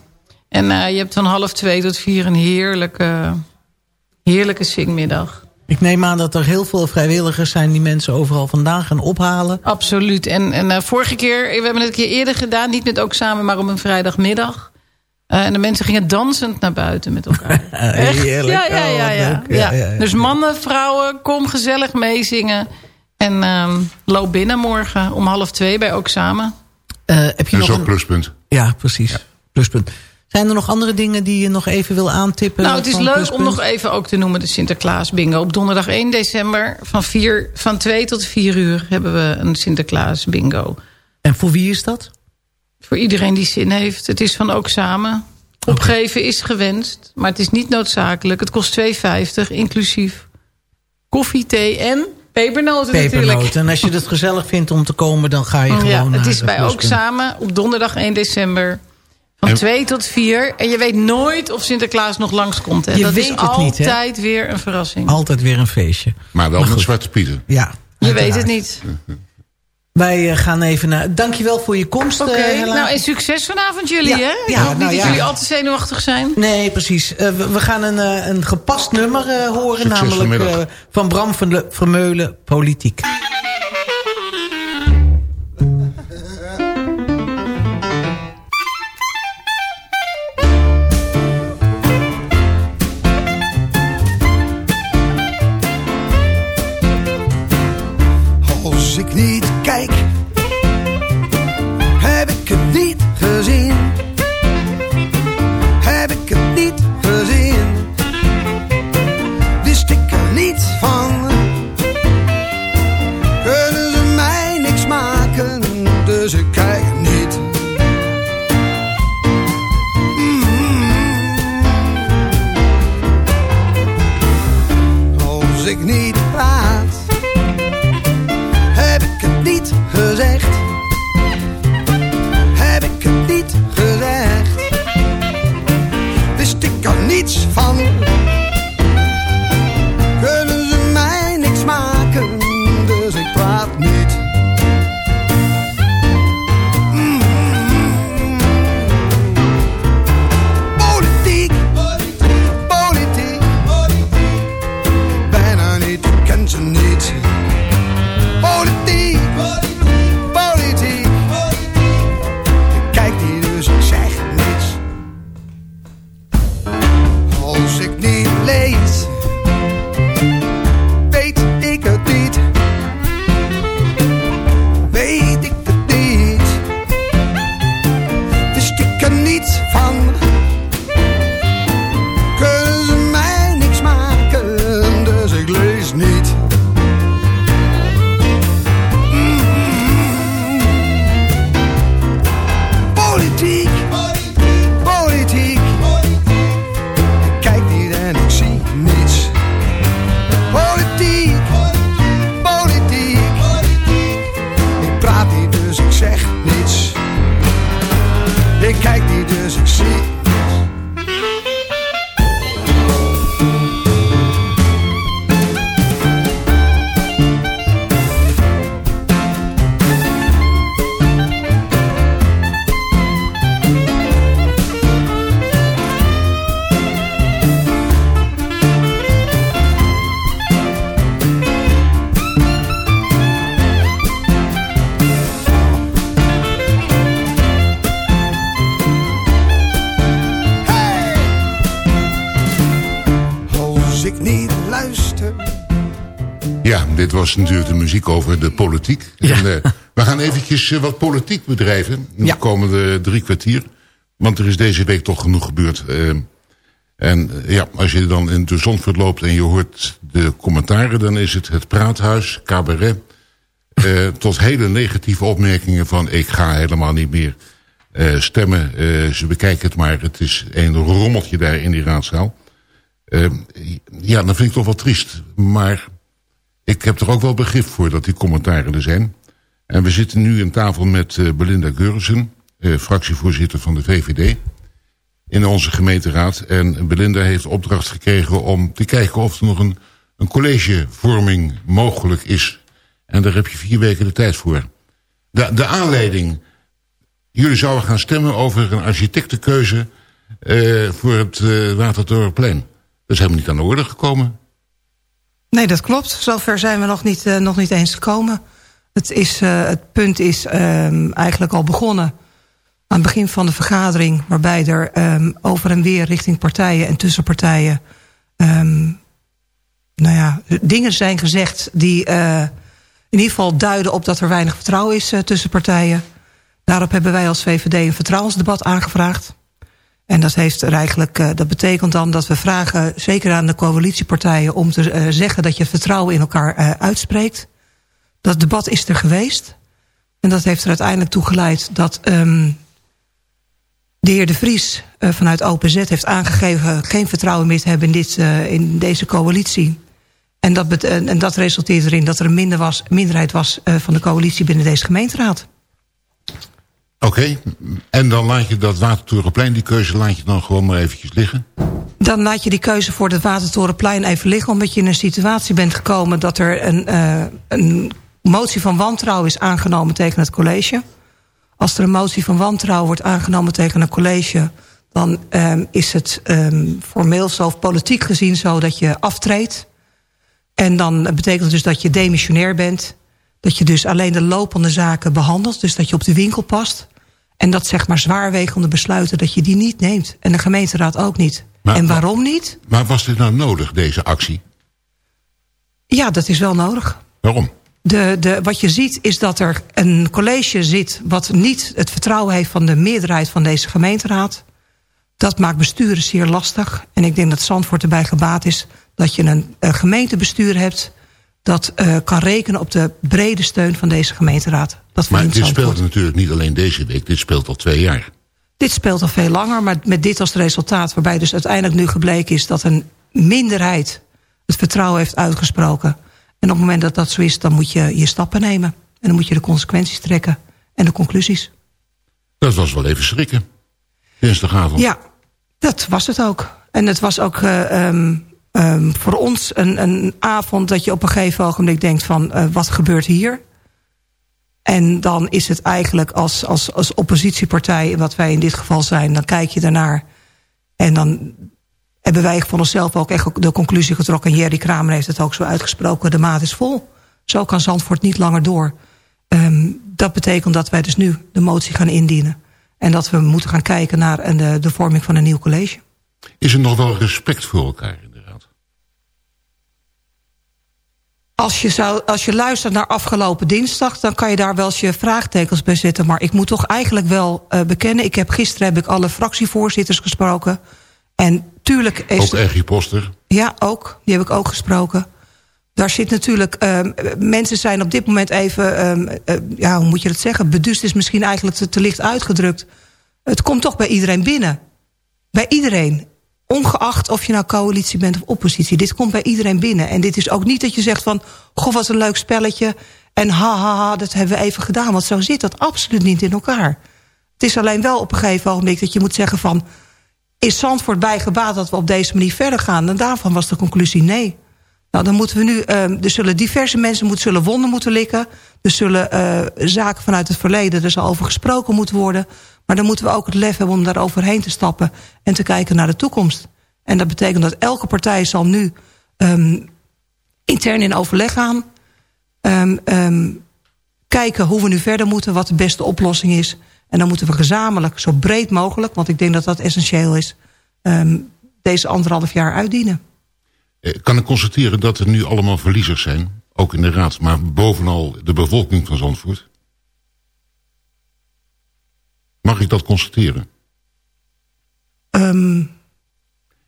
En eh, je hebt van half twee tot vier een heerlijke, heerlijke zingmiddag. ik neem aan dat er heel veel vrijwilligers zijn... die mensen overal vandaan gaan ophalen. Absoluut. En, en eh, vorige keer, we hebben het een keer eerder gedaan. Niet met ook samen, maar op een vrijdagmiddag. Eh, en de mensen gingen dansend naar buiten met elkaar. Eh, heerlijk. Ja, ja, Oh, ja, ja. ja. Ja. Dus mannen, vrouwen, kom gezellig meezingen. En ehm, loop binnen morgen om half twee bij ook samen. Eh, heb je Dat is nog ook een... pluspunt. Ja, precies. Pluspunt. Zijn er nog andere dingen die je nog even wil aantippen? Nou, het is leuk Pluspunt? om nog even ook te noemen de Sinterklaas bingo. Op donderdag 1 december van, 4, van 2 tot 4 uur hebben we een Sinterklaas bingo. En voor wie is dat? Voor iedereen die zin heeft. Het is van ook samen. Opgeven is gewenst, maar het is niet noodzakelijk. Het kost 2,50 inclusief koffie, thee en pepernoten, natuurlijk. Pepernoten. En als je het gezellig vindt om te komen, dan ga je gewoon Ja, naar het is bij ook samen op donderdag 1 december. Van En- 2 tot 4. En je weet nooit of Sinterklaas nog langskomt. Hè? Je dat weet is het niet, hè? altijd weer een verrassing. Altijd weer een feestje. Maar wel Maar met. Zwarte Pieten. Ja, je weet het niet. Wij eh, gaan even naar... Dankjewel voor je komst, Oké, eh, nou en succes vanavond jullie, Ja, hè? ja, Ik hoop niet nou dat ja. jullie al te zenuwachtig zijn. Nee, precies. Eh, we, we gaan een, eh, een gepast nummer eh, horen. Succes namelijk eh, van Bram van de Vermeulen, Politiek. Dit was natuurlijk de muziek over de politiek. En, eh, we gaan eventjes eh, wat politiek bedrijven in de komende drie kwartier. Want er is deze week toch genoeg gebeurd. Eh, en ja, als je dan in de Zandvoort loopt en je hoort de commentaren... dan is het het praathuis, cabaret... tot hele negatieve opmerkingen van... ik ga helemaal niet meer stemmen. Ze bekijken het maar. Het is een rommeltje daar in die raadzaal. Ja, dan vind ik toch wel triest. Maar ik heb er ook wel begrip voor dat die commentaren er zijn. En we zitten nu aan tafel met eh, Belinda Geurzen... eh, fractievoorzitter van de VVD... in onze gemeenteraad. En Belinda heeft opdracht gekregen om te kijken of er nog een, een collegevorming mogelijk is. En daar heb je vier weken de tijd voor. De, de aanleiding... Jullie zouden gaan stemmen over een architectenkeuze... eh, voor het eh Watertorenplein. Dat is helemaal niet aan de orde gekomen. Nee, dat klopt. Zover zijn we nog niet, eh, nog niet eens gekomen. Het, is, eh, het punt is ehm, eigenlijk al begonnen aan het begin van de vergadering... waarbij er ehm, over en weer richting partijen en tussenpartijen... ehm, nou ja, dingen zijn gezegd die eh, in ieder geval duiden op... dat er weinig vertrouwen is tussen partijen. Daarop hebben wij als VVD een vertrouwensdebat aangevraagd. En dat, heeft er eigenlijk, eh, dat betekent dan dat we vragen, zeker aan de coalitiepartijen... om te eh, zeggen dat je vertrouwen in elkaar eh, uitspreekt. Dat debat is er geweest. En dat heeft er uiteindelijk toe geleid dat ehm, de heer De Vries vanuit OPZ heeft aangegeven... geen vertrouwen meer te hebben in, dit, in deze coalitie. En dat, en dat resulteert erin dat er een minder was, minderheid was van de coalitie binnen deze gemeenteraad. Oké, en dan laat je dat Watertorenplein, die keuze laat je dan gewoon maar eventjes liggen? Dan laat je die keuze voor het Watertorenplein even liggen... omdat je in een situatie bent gekomen dat er een, eh, een motie van wantrouwen is aangenomen tegen het college. Als er een motie van wantrouwen wordt aangenomen tegen een college... dan ehm, is het ehm, formeel zo of politiek gezien zo dat je aftreedt. En dan betekent het dus dat je demissionair bent. Dat je dus alleen de lopende zaken behandelt. Dus dat je op de winkel past. En dat zeg maar zwaarwegende besluiten dat je die niet neemt. En de gemeenteraad ook niet. Maar- en waarom niet? Maar was dit nou nodig, deze actie? Ja, dat is wel nodig. Waarom? De, de, wat je ziet is dat er een college zit... wat niet het vertrouwen heeft van de meerderheid van deze gemeenteraad. Dat maakt besturen zeer lastig. En ik denk dat Zandvoort erbij gebaat is... dat je een, een gemeentebestuur hebt... dat eh, kan rekenen op de brede steun van deze gemeenteraad. Dat Maar dit Zandvoort. speelt natuurlijk niet alleen deze week, dit speelt al twee jaar. Dit speelt al veel langer, maar met dit als resultaat... waarbij dus uiteindelijk nu gebleken is dat een minderheid... het vertrouwen heeft uitgesproken. En op het moment dat dat zo is, dan moet je je stappen nemen. En dan moet je de consequenties trekken en de conclusies. Dat was wel even schrikken. Dinsdagavond. Ja, dat was het ook. En het was ook eh, ehm, ehm, voor ons een, een avond dat je op een gegeven ogenblik denkt van... eh, wat gebeurt hier? En dan is het eigenlijk als, als, als oppositiepartij, wat wij in dit geval zijn... dan kijk je daarnaar en dan hebben wij van onszelf ook echt de conclusie getrokken... en Jerry Kramer heeft het ook zo uitgesproken, de maat is vol. Zo kan Zandvoort niet langer door. Ehm, dat betekent dat wij dus nu de motie gaan indienen. En dat we moeten gaan kijken naar een, de, de vorming van een nieuw college. Is er nog wel respect voor elkaar in de raad? Als je, zou, als je luistert naar afgelopen dinsdag... dan kan je daar wel eens je vraagtekens bij zetten. Maar ik moet toch eigenlijk wel eh, bekennen... Ik heb, gisteren heb ik alle fractievoorzitters gesproken. En tuurlijk... Is Ook Ergie Poster. Ja, ook. Die heb ik ook gesproken. Daar zit natuurlijk... ehm, mensen zijn op dit moment even... ehm, eh, ja, hoe moet je dat zeggen? Beduust is misschien eigenlijk te, te licht uitgedrukt. Het komt toch bij iedereen binnen. Bij iedereen. Ongeacht of je nou coalitie bent of oppositie. Dit komt bij iedereen binnen. En dit is ook niet dat je zegt van... goh, wat een leuk spelletje. En ha, ha, ha, dat hebben we even gedaan. Want zo zit dat absoluut niet in elkaar. Het is alleen wel op een gegeven ogenblik dat je moet zeggen van... is Zandvoort bijgebaat dat we op deze manier verder gaan? En daarvan was de conclusie nee. Nou, dan moeten we nu... ehm, er zullen diverse mensen moeten, zullen wonden moeten likken. Er zullen eh, zaken vanuit het verleden... er zal over gesproken moeten worden. Maar dan moeten we ook het lef hebben om daar overheen te stappen... en te kijken naar de toekomst. En dat betekent dat elke partij zal nu... ehm, intern in overleg gaan... Ehm, kijken hoe we nu verder moeten... wat de beste oplossing is. En dan moeten we gezamenlijk, zo breed mogelijk... want ik denk dat dat essentieel is... deze anderhalf jaar uitdienen. Eh, Kan ik constateren dat er nu allemaal verliezers zijn? ook in de raad, maar bovenal de bevolking van Zandvoort. Mag ik dat constateren? Ehm,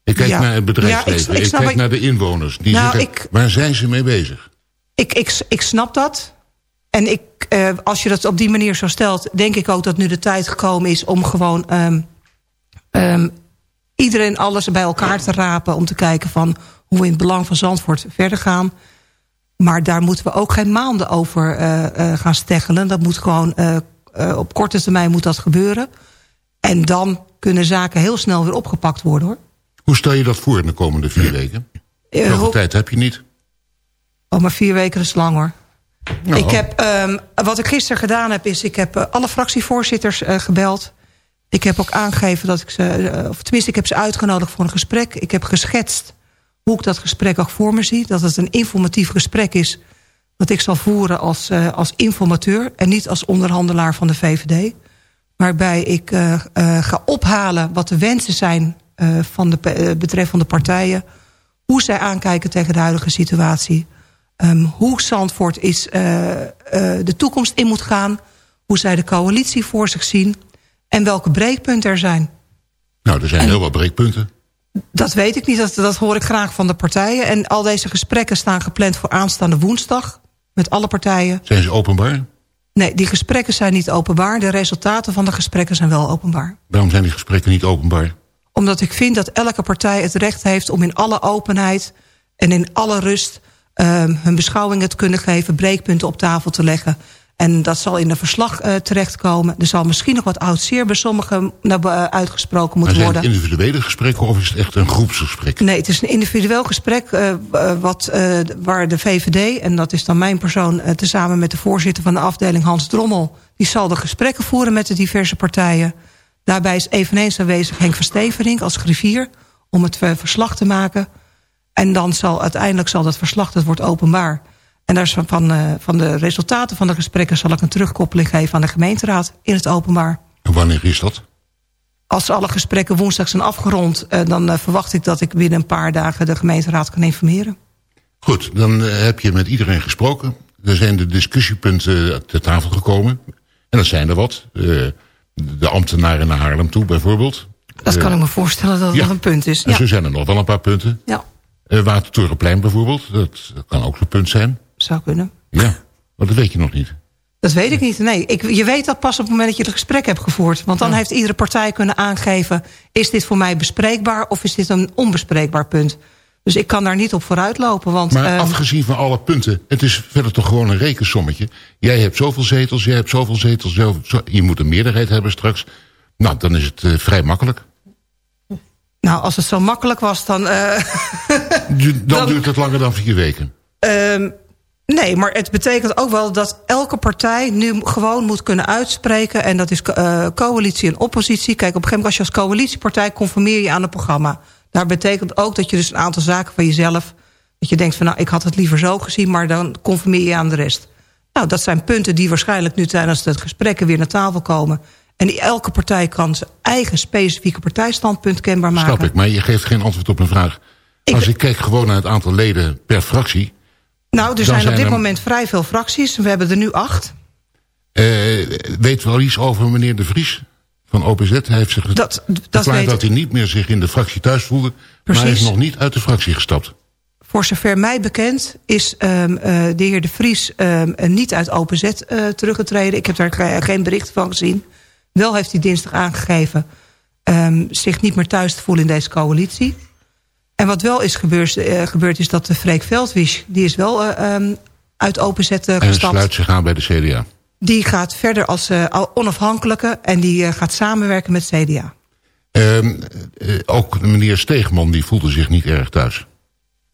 Ik kijk Ja. naar het bedrijfsleven, Ja, ik- ik, ik snap kijk naar de inwoners. Die Nou, ik- waar zijn ze mee bezig? ik, ik, ik snap dat. En ik, eh, als je dat op die manier zo stelt... denk ik ook dat nu de tijd gekomen is om gewoon... ehm, ehm, iedereen alles bij elkaar te rapen... om te kijken van hoe we in het belang van Zandvoort verder gaan. Maar daar moeten we ook geen maanden over eh, eh, gaan steggelen. Dat moet gewoon... eh, op korte termijn moet dat gebeuren. En dan kunnen zaken heel snel weer opgepakt worden, hoor. Hoe stel je dat voor in de komende vier weken? Eh, Zoveel hoe- tijd heb je niet. Oh, maar vier weken is lang hoor. Nou. Ik heb, ehm, wat ik gisteren gedaan heb, is ik heb alle fractievoorzitters gebeld. Ik heb ook aangegeven dat ik ze, of tenminste ik heb ze uitgenodigd voor een gesprek. Ik heb geschetst hoe ik dat gesprek ook voor me zie. Dat het een informatief gesprek is dat ik zal voeren als, eh, als informateur... en niet als onderhandelaar van de VVD. Waarbij ik eh, eh, ga ophalen wat de wensen zijn eh, van de betreffende partijen. Hoe zij aankijken tegen de huidige situatie. Ehm, hoe Zandvoort is, eh, eh, de toekomst in moet gaan. Hoe zij de coalitie voor zich zien. En welke breekpunten er zijn. Nou, er zijn heel wat breekpunten. Dat weet ik niet, dat, dat hoor ik graag van de partijen. En al deze gesprekken staan gepland voor aanstaande woensdag. Met alle partijen. Zijn ze openbaar? Nee, die gesprekken zijn niet openbaar. De resultaten van de gesprekken zijn wel openbaar. Waarom zijn die gesprekken niet openbaar? Omdat ik vind dat elke partij het recht heeft om in alle openheid... en in alle rust ehm, hun beschouwingen te kunnen geven... breekpunten op tafel te leggen. En dat zal in een verslag eh, terechtkomen. Er zal misschien nog wat oud zeer bij sommigen naar, eh, uitgesproken moeten zijn het worden. individuele gesprekken of is het echt een groepsgesprek? Nee, het is een individueel gesprek eh, wat, waar de VVD... en dat is dan mijn persoon, tezamen met de voorzitter van de afdeling Hans Drommel... die zal de gesprekken voeren met de diverse partijen. Daarbij is eveneens aanwezig Henk Verstevenink als griffier... om het verslag te maken. En dan zal uiteindelijk zal dat verslag, dat wordt openbaar... En daar is van, van, eh, van de resultaten van de gesprekken... zal ik een terugkoppeling geven aan de gemeenteraad in het openbaar. En wanneer is dat? Als alle gesprekken woensdag zijn afgerond... eh, dan eh, verwacht ik dat ik binnen een paar dagen de gemeenteraad kan informeren. Goed, dan heb je met iedereen gesproken. Er zijn de discussiepunten ter tafel gekomen. En dat zijn er wat. De ambtenaren naar Haarlem toe bijvoorbeeld. Dat kan ik me voorstellen dat dat ja. een punt is. En Ja, zo zijn er nog wel een paar punten. ja Watertorenplein bijvoorbeeld. Dat, kan ook zo'n punt zijn. Zou kunnen. Ja, maar dat weet je nog niet. Dat weet ik niet. Nee, ik, je weet dat pas op het moment dat je het gesprek hebt gevoerd. Want dan heeft iedere partij kunnen aangeven... is dit voor mij bespreekbaar of is dit een onbespreekbaar punt? Dus ik kan daar niet op vooruit lopen. Want, Maar ehm, afgezien van alle punten, het is verder toch gewoon een rekensommetje. Jij hebt zoveel zetels, jij hebt zoveel zetels, zo- je moet een meerderheid hebben straks. Nou, dan is het eh, vrij makkelijk. nou, als het zo makkelijk was, dan... eh, Dan- duurt het langer dan vier weken. Ehm, nee, maar het betekent ook wel dat elke partij nu gewoon moet kunnen uitspreken. En dat is eh, coalitie en oppositie. Kijk, op een gegeven moment als je als coalitiepartij conformeer je aan het programma. Daar betekent ook dat je dus een aantal zaken van jezelf... dat je denkt van nou, ik had het liever zo gezien... maar dan conformeer je aan de rest. Nou, dat zijn punten die waarschijnlijk nu tijdens het gesprekken weer naar tafel komen. En die elke partij kan zijn eigen specifieke partijstandpunt kenbaar maken. Snap ik, maar je geeft geen antwoord op mijn vraag. Als ik kijk gewoon naar het aantal leden per fractie... Nou, er Dan zijn, op dit er- moment vrij veel fracties. We hebben er nu acht. Eh, weet wel iets over meneer De Vries van OPZ? Hij heeft zich Dat- dat weet dat hij niet meer zich in de fractie thuis voelde. Maar hij is nog niet uit de fractie gestapt. Voor zover mij bekend is eh, de heer De Vries ehm, eh, niet uit OPZ eh, teruggetreden. Ik heb daar ge- geen bericht van gezien. Wel heeft hij dinsdag aangegeven ehm, zich niet meer thuis te voelen in deze coalitie. En wat wel is gebeurd, eh, gebeurd is dat de Freek Veldwisch... die is wel eh, ehm, uit OPZ eh, En gestapt. sluit zich aan bij de CDA. Die gaat verder als onafhankelijke... en die gaat samenwerken met CDA. Ehm, eh, ook meneer Steegman die voelde zich niet erg thuis.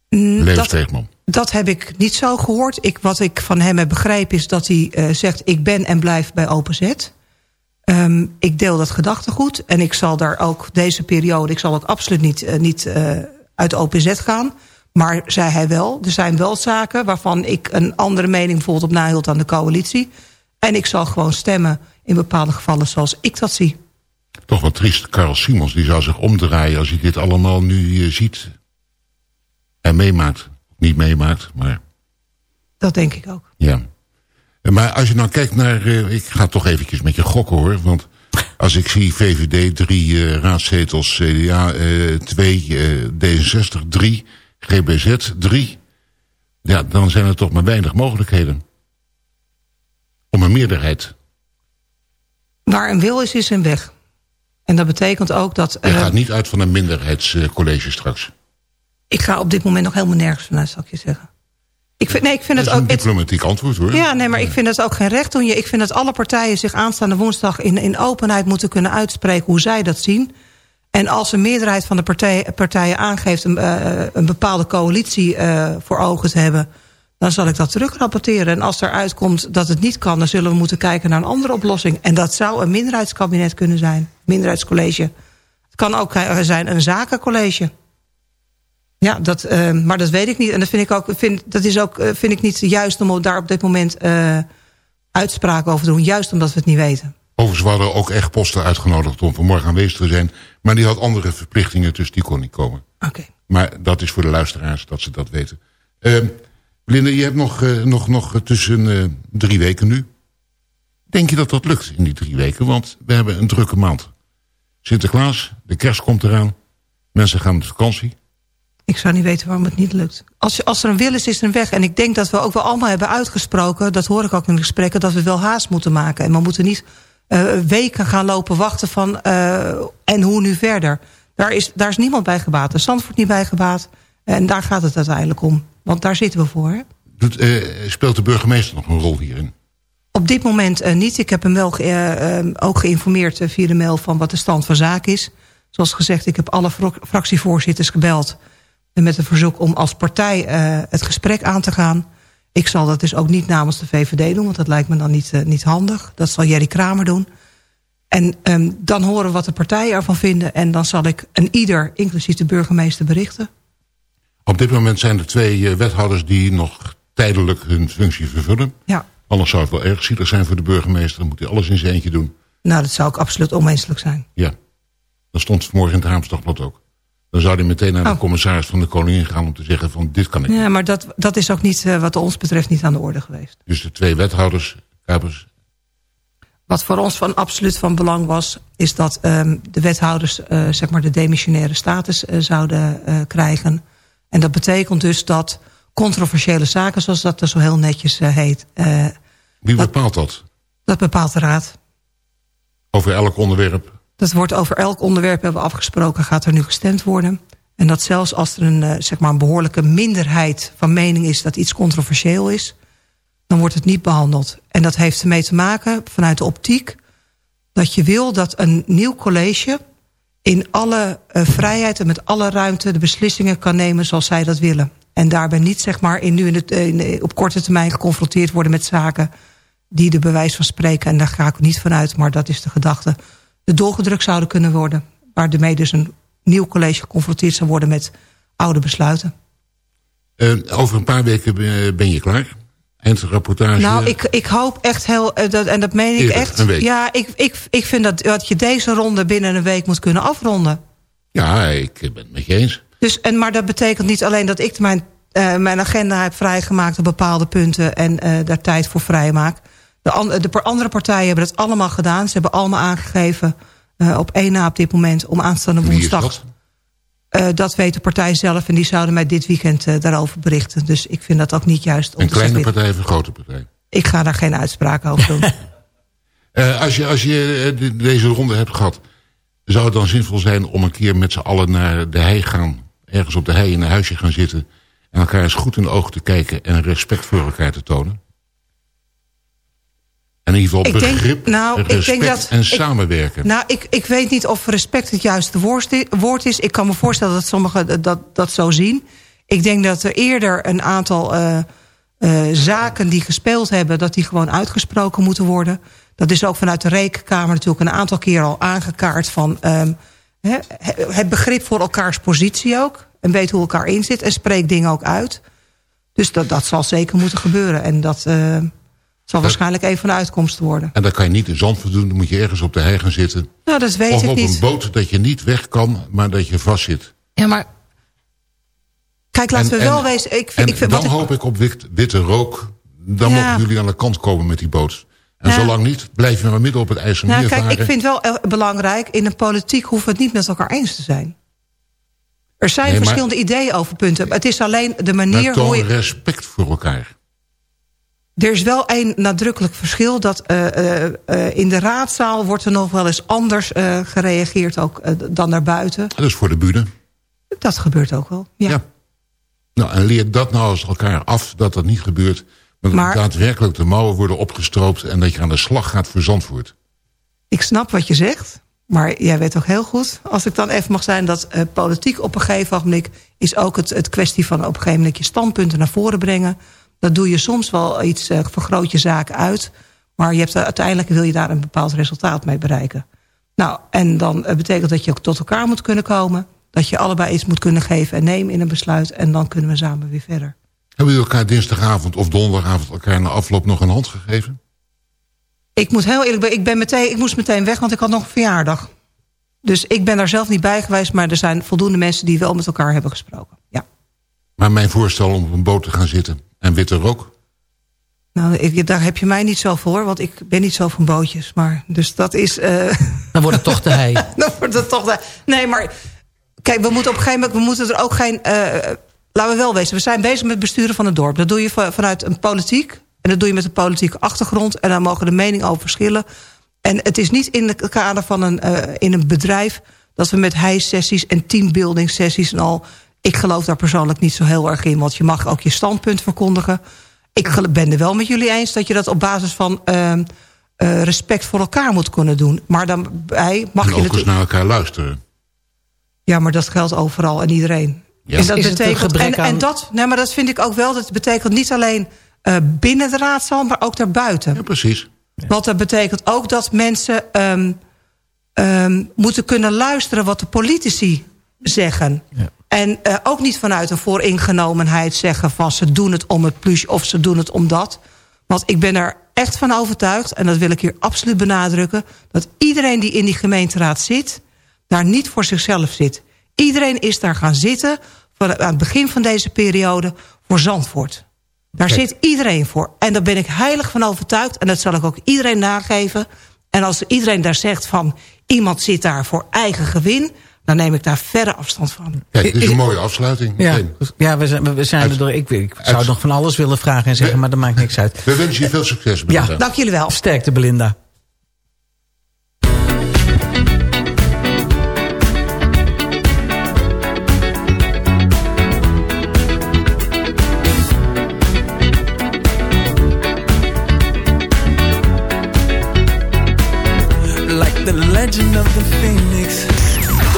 Mm, Leo dat- Steegman. Dat heb ik niet zo gehoord. Ik, wat ik van hem heb begrepen is dat hij zegt... ik ben en blijf bij OpenZ. Ehm, ik deel dat gedachtegoed. En ik zal daar ook deze periode... ik zal ook absoluut niet, niet uit OpenZ gaan. Maar zei hij wel, er zijn wel zaken... waarvan ik een andere mening bijvoorbeeld op nahield aan de coalitie. En ik zal gewoon stemmen in bepaalde gevallen zoals ik dat zie. Toch wat triest. Karel Simons die zou zich omdraaien als hij dit allemaal nu ziet. En meemaakt. Niet meemaakt, maar... Dat denk ik ook. Ja. Maar als je nou kijkt naar... eh, ik ga toch eventjes met je gokken hoor. Want als ik zie VVD 3 eh, raadzetels, CDA 2, D66 3, GBZ 3... Ja, dan zijn er toch maar weinig mogelijkheden. Om een meerderheid. Waar een wil is, is een weg. En dat betekent ook dat... Je eh, gaat niet uit van een minderheidscollege straks. Ik ga op dit moment nog helemaal nergens vanuit, zal ik je zeggen. Ik vind, nee, ik vind Dat is het een ook... het- diplomatiek antwoord hoor. Ja, nee, maar ik vind dat ook geen recht doen. Je- Ik vind dat alle partijen zich aanstaande woensdag in, in openheid moeten kunnen uitspreken hoe zij dat zien. En als een meerderheid van de partij, partijen aangeeft een, eh, een bepaalde coalitie eh, voor ogen te hebben, dan zal ik dat terugrapporteren. En als er uitkomt dat het niet kan, dan zullen we moeten kijken naar een andere oplossing. En dat zou een minderheidskabinet kunnen zijn, minderheidscollege. Het kan ook eh, zijn een zakencollege. Ja, dat, eh, maar dat weet ik niet. En dat vind ik ook, vind, dat is ook, eh, vind ik niet juist om daar op dit moment eh, uitspraken over te doen. Juist omdat we het niet weten. Overigens waren ook echt posten uitgenodigd om vanmorgen aanwezig te zijn. Maar die had andere verplichtingen, dus die kon niet komen. Oké. Maar dat is voor de luisteraars dat ze dat weten. Uh, Linde, je hebt nog, eh, nog, nog tussen drie weken nu. Denk je dat dat lukt in die drie weken? Want we hebben een drukke maand. Sinterklaas, de kerst komt eraan. Mensen gaan op vakantie. Ik zou niet weten waarom het niet lukt. Als, je- als er een wil is, is er een weg. En ik denk dat we ook wel allemaal hebben uitgesproken... dat hoor ik ook in de gesprekken, dat we wel haast moeten maken. En we moeten niet eh, weken gaan lopen wachten van... eh, en hoe nu verder. Daar is, daar is niemand bij gebaat. De Zandvoort niet bij gebaat. En daar gaat het uiteindelijk om. Want daar zitten we voor. Hè? Doet, eh, speelt de burgemeester nog een rol hierin? Op dit moment niet. Ik heb hem wel ook geïnformeerd via de mail... van wat de stand van zaak is. Zoals gezegd, ik heb alle fractievoorzitters gebeld... en met een verzoek om als partij eh, het gesprek aan te gaan. Ik zal dat dus ook niet namens de VVD doen... want dat lijkt me dan niet, eh, niet handig. Dat zal Jerry Kramer doen. En ehm, dan horen we wat de partijen ervan vinden... en dan zal ik een ieder, inclusief de burgemeester, berichten. Op dit moment zijn er twee eh, wethouders die nog tijdelijk hun functie vervullen. Ja. Anders zou het wel erg zielig zijn voor de burgemeester. Dan moet hij alles in zijn eentje doen. Nou, dat zou ook absoluut onmenselijk zijn. Ja. Dat stond vanmorgen in het Haamstadblad ook. Dan zou hij meteen naar de Oh. commissaris van de koningin gaan om te zeggen van dit kan ik niet. Ja, maar dat, dat is ook niet eh, wat ons betreft niet aan de orde geweest. Dus de twee wethouders, Kuipers, Wat voor ons van absoluut van belang was... is dat ehm, de wethouders eh, zeg maar de demissionaire status eh, zouden krijgen. En dat betekent dus dat controversiële zaken... zoals dat er zo heel netjes heet... wie bepaalt dat? dat bepaalt de raad. Over elk onderwerp. Dat wordt over elk onderwerp hebben we afgesproken... gaat er nu gestemd worden. En dat zelfs als er een, eh, zeg maar een behoorlijke minderheid van mening is... dat iets controversieel is, dan wordt het niet behandeld. En dat heeft ermee te maken vanuit de optiek... dat je wil dat een nieuw college in alle eh, vrijheid en met alle ruimte... de beslissingen kan nemen zoals zij dat willen. En daarbij niet zeg maar in, nu in het, in, eh, op korte termijn geconfronteerd worden met zaken... die er bewijs van spreken. En daar ga ik niet vanuit, maar dat is de gedachte. De doorgedrukt zouden kunnen worden. Waarmee dus een nieuw college geconfronteerd zou worden met oude besluiten. Eh, over een paar weken ben ben je klaar. Eindrapportage. Nou, ik, ik hoop echt heel, eh, dat, en dat meen ik Eerder, echt. een week. Ja, ik, ik, ik vind dat, dat je deze ronde binnen een week moet kunnen afronden. Ja, ik ben het met je eens. Dus, en, maar dat betekent niet alleen dat ik mijn, eh, mijn agenda heb vrijgemaakt op bepaalde punten en eh, daar tijd voor vrijmaak. De, an- de per- andere partijen hebben het allemaal gedaan. Ze hebben allemaal aangegeven eh, op één na op dit moment om aanstaande woensdag. dat? Eh, dat weet de partij zelf en die zouden mij dit weekend eh, daarover berichten. Dus ik vind dat ook niet juist om Een te kleine partij of een grote partij? Ik ga daar geen uitspraak over doen. Eh, als je, als je de- deze ronde hebt gehad... zou het dan zinvol zijn om een keer met z'n allen naar de hei gaan... ergens op de hei in een huisje gaan zitten... en elkaar eens goed in de ogen te kijken... en respect voor elkaar te tonen? En in ieder geval Ik denk- begrip, nou, ik respect denk dat- en ik- samenwerken. Nou, ik, ik weet niet of respect het juiste woord- is. Ik kan me voorstellen dat sommigen dat- dat, zo zien. Ik denk dat er eerder een aantal eh, eh, zaken die gespeeld hebben... dat die gewoon uitgesproken moeten worden. Dat is ook vanuit de Rekenkamer natuurlijk een aantal keer al aangekaart... van hè, het begrip voor elkaars positie ook. En weet hoe elkaar inzit en spreekt dingen ook uit. Dus dat, dat zal zeker moeten gebeuren. En dat eh, zal waarschijnlijk een van de uitkomsten worden. En dat kan je niet in Zandvoort doen. Dan moet je ergens op de hei gaan zitten. Nou, dat weet of ik op niet. een boot dat je niet weg kan, maar dat je vastzit. Ja, maar Kijk, laten En- we wel en- wezen... Ik, vind- ik vind, dan wat hoop ik op wit- witte rook. Dan Ja. mogen jullie aan de kant komen met die boot. En zolang niet, blijf je maar midden op het IJsselmeer Nou, kijk, varen. ik vind wel eh, belangrijk... in de politiek hoeven we het niet met elkaar eens te zijn. Er zijn Nee, maar- verschillende ideeën over punten. Het is alleen de manier Maar toon hoe je... respect voor elkaar. Er is wel één nadrukkelijk verschil... dat eh, eh, eh, in de raadzaal wordt er nog wel eens anders gereageerd... Ook, dan naar buiten. Dat is voor de bühne. Dat gebeurt ook wel, ja. Nou, en leer dat nou eens elkaar af dat dat niet gebeurt. Maar, Maar- dat daadwerkelijk de mouwen worden opgestroopt... en dat je aan de slag gaat voor Zandvoort. Ik snap wat je zegt, maar jij weet ook heel goed... als ik dan even mag zijn, dat politiek op een gegeven moment... is ook het, het kwestie van op een gegeven moment... je standpunten naar voren brengen. Dat doe je soms wel iets, eh vergroot je zaken uit... maar je hebt, uiteindelijk wil je daar een bepaald resultaat mee bereiken. Nou, en dan eh, betekent dat je ook tot elkaar moet kunnen komen... dat je allebei iets moet kunnen geven en nemen in een besluit... en dan kunnen we samen weer verder. Hebben jullie elkaar dinsdagavond of donderdagavond... elkaar na afloop nog een hand gegeven? Ik moet heel eerlijk ik, ben meteen, ik moest meteen weg, want ik had nog een verjaardag. Dus ik ben daar zelf niet bij geweest... maar er zijn voldoende mensen die wel met elkaar hebben gesproken. Ja. Maar mijn voorstel om op een boot te gaan zitten en witte rook... Nou, ik, daar heb je mij niet zo voor, want ik ben niet zo van bootjes. Maar, dus dat is... eh, Dan wordt het toch te hei. dan wordt het toch... De, nee, maar kijk, we moeten op een gegeven moment... we moeten er ook geen... eh, laten we wel wezen, we zijn bezig met het besturen van het dorp. Dat doe je va- vanuit een politiek. En dat doe je met een politieke achtergrond. En daar mogen de meningen over verschillen. En het is niet in het kader van een, eh, in een bedrijf... dat we met hei-sessies en teambuilding sessies en al... ik geloof daar persoonlijk niet zo heel erg in. Want je mag ook je standpunt verkondigen. Ik ben er wel met jullie eens dat je dat op basis van... ehm, eh, respect voor elkaar moet kunnen doen. Maar dan bij mag en je ook eens naar elkaar luisteren. Ja, maar dat geldt overal en iedereen. Ja. En dat Is het een betekent gebrek en, aan- en dat, nee, maar dat vind ik ook wel. Dat betekent niet alleen eh, binnen de raadzaal, maar ook daarbuiten. Ja, precies. Want dat betekent ook dat mensen ehm, ehm, moeten kunnen luisteren wat de politici zeggen. En eh, ook niet vanuit een vooringenomenheid zeggen van ze doen het om het plus of ze doen het om dat. Want ik ben er echt van overtuigd, en dat wil ik hier absoluut benadrukken... dat iedereen die in die gemeenteraad zit, daar niet voor zichzelf zit. Iedereen is daar gaan zitten van, aan het begin van deze periode voor Zandvoort. Daar Kijk. zit iedereen voor. En daar ben ik heilig van overtuigd. En dat zal ik ook iedereen nageven. En als iedereen daar zegt van... iemand zit daar voor eigen gewin... dan neem ik daar verre afstand van. Kijk, dit is een mooie afsluiting. Ja, ja we zijn, we zijn er door. Ik, ik zou uit- nog van alles willen vragen en zeggen, maar dat maakt niks uit. We wensen je veel succes. Ja, Belinda. Dank jullie wel. Sterkte, Belinda. Like the legend of.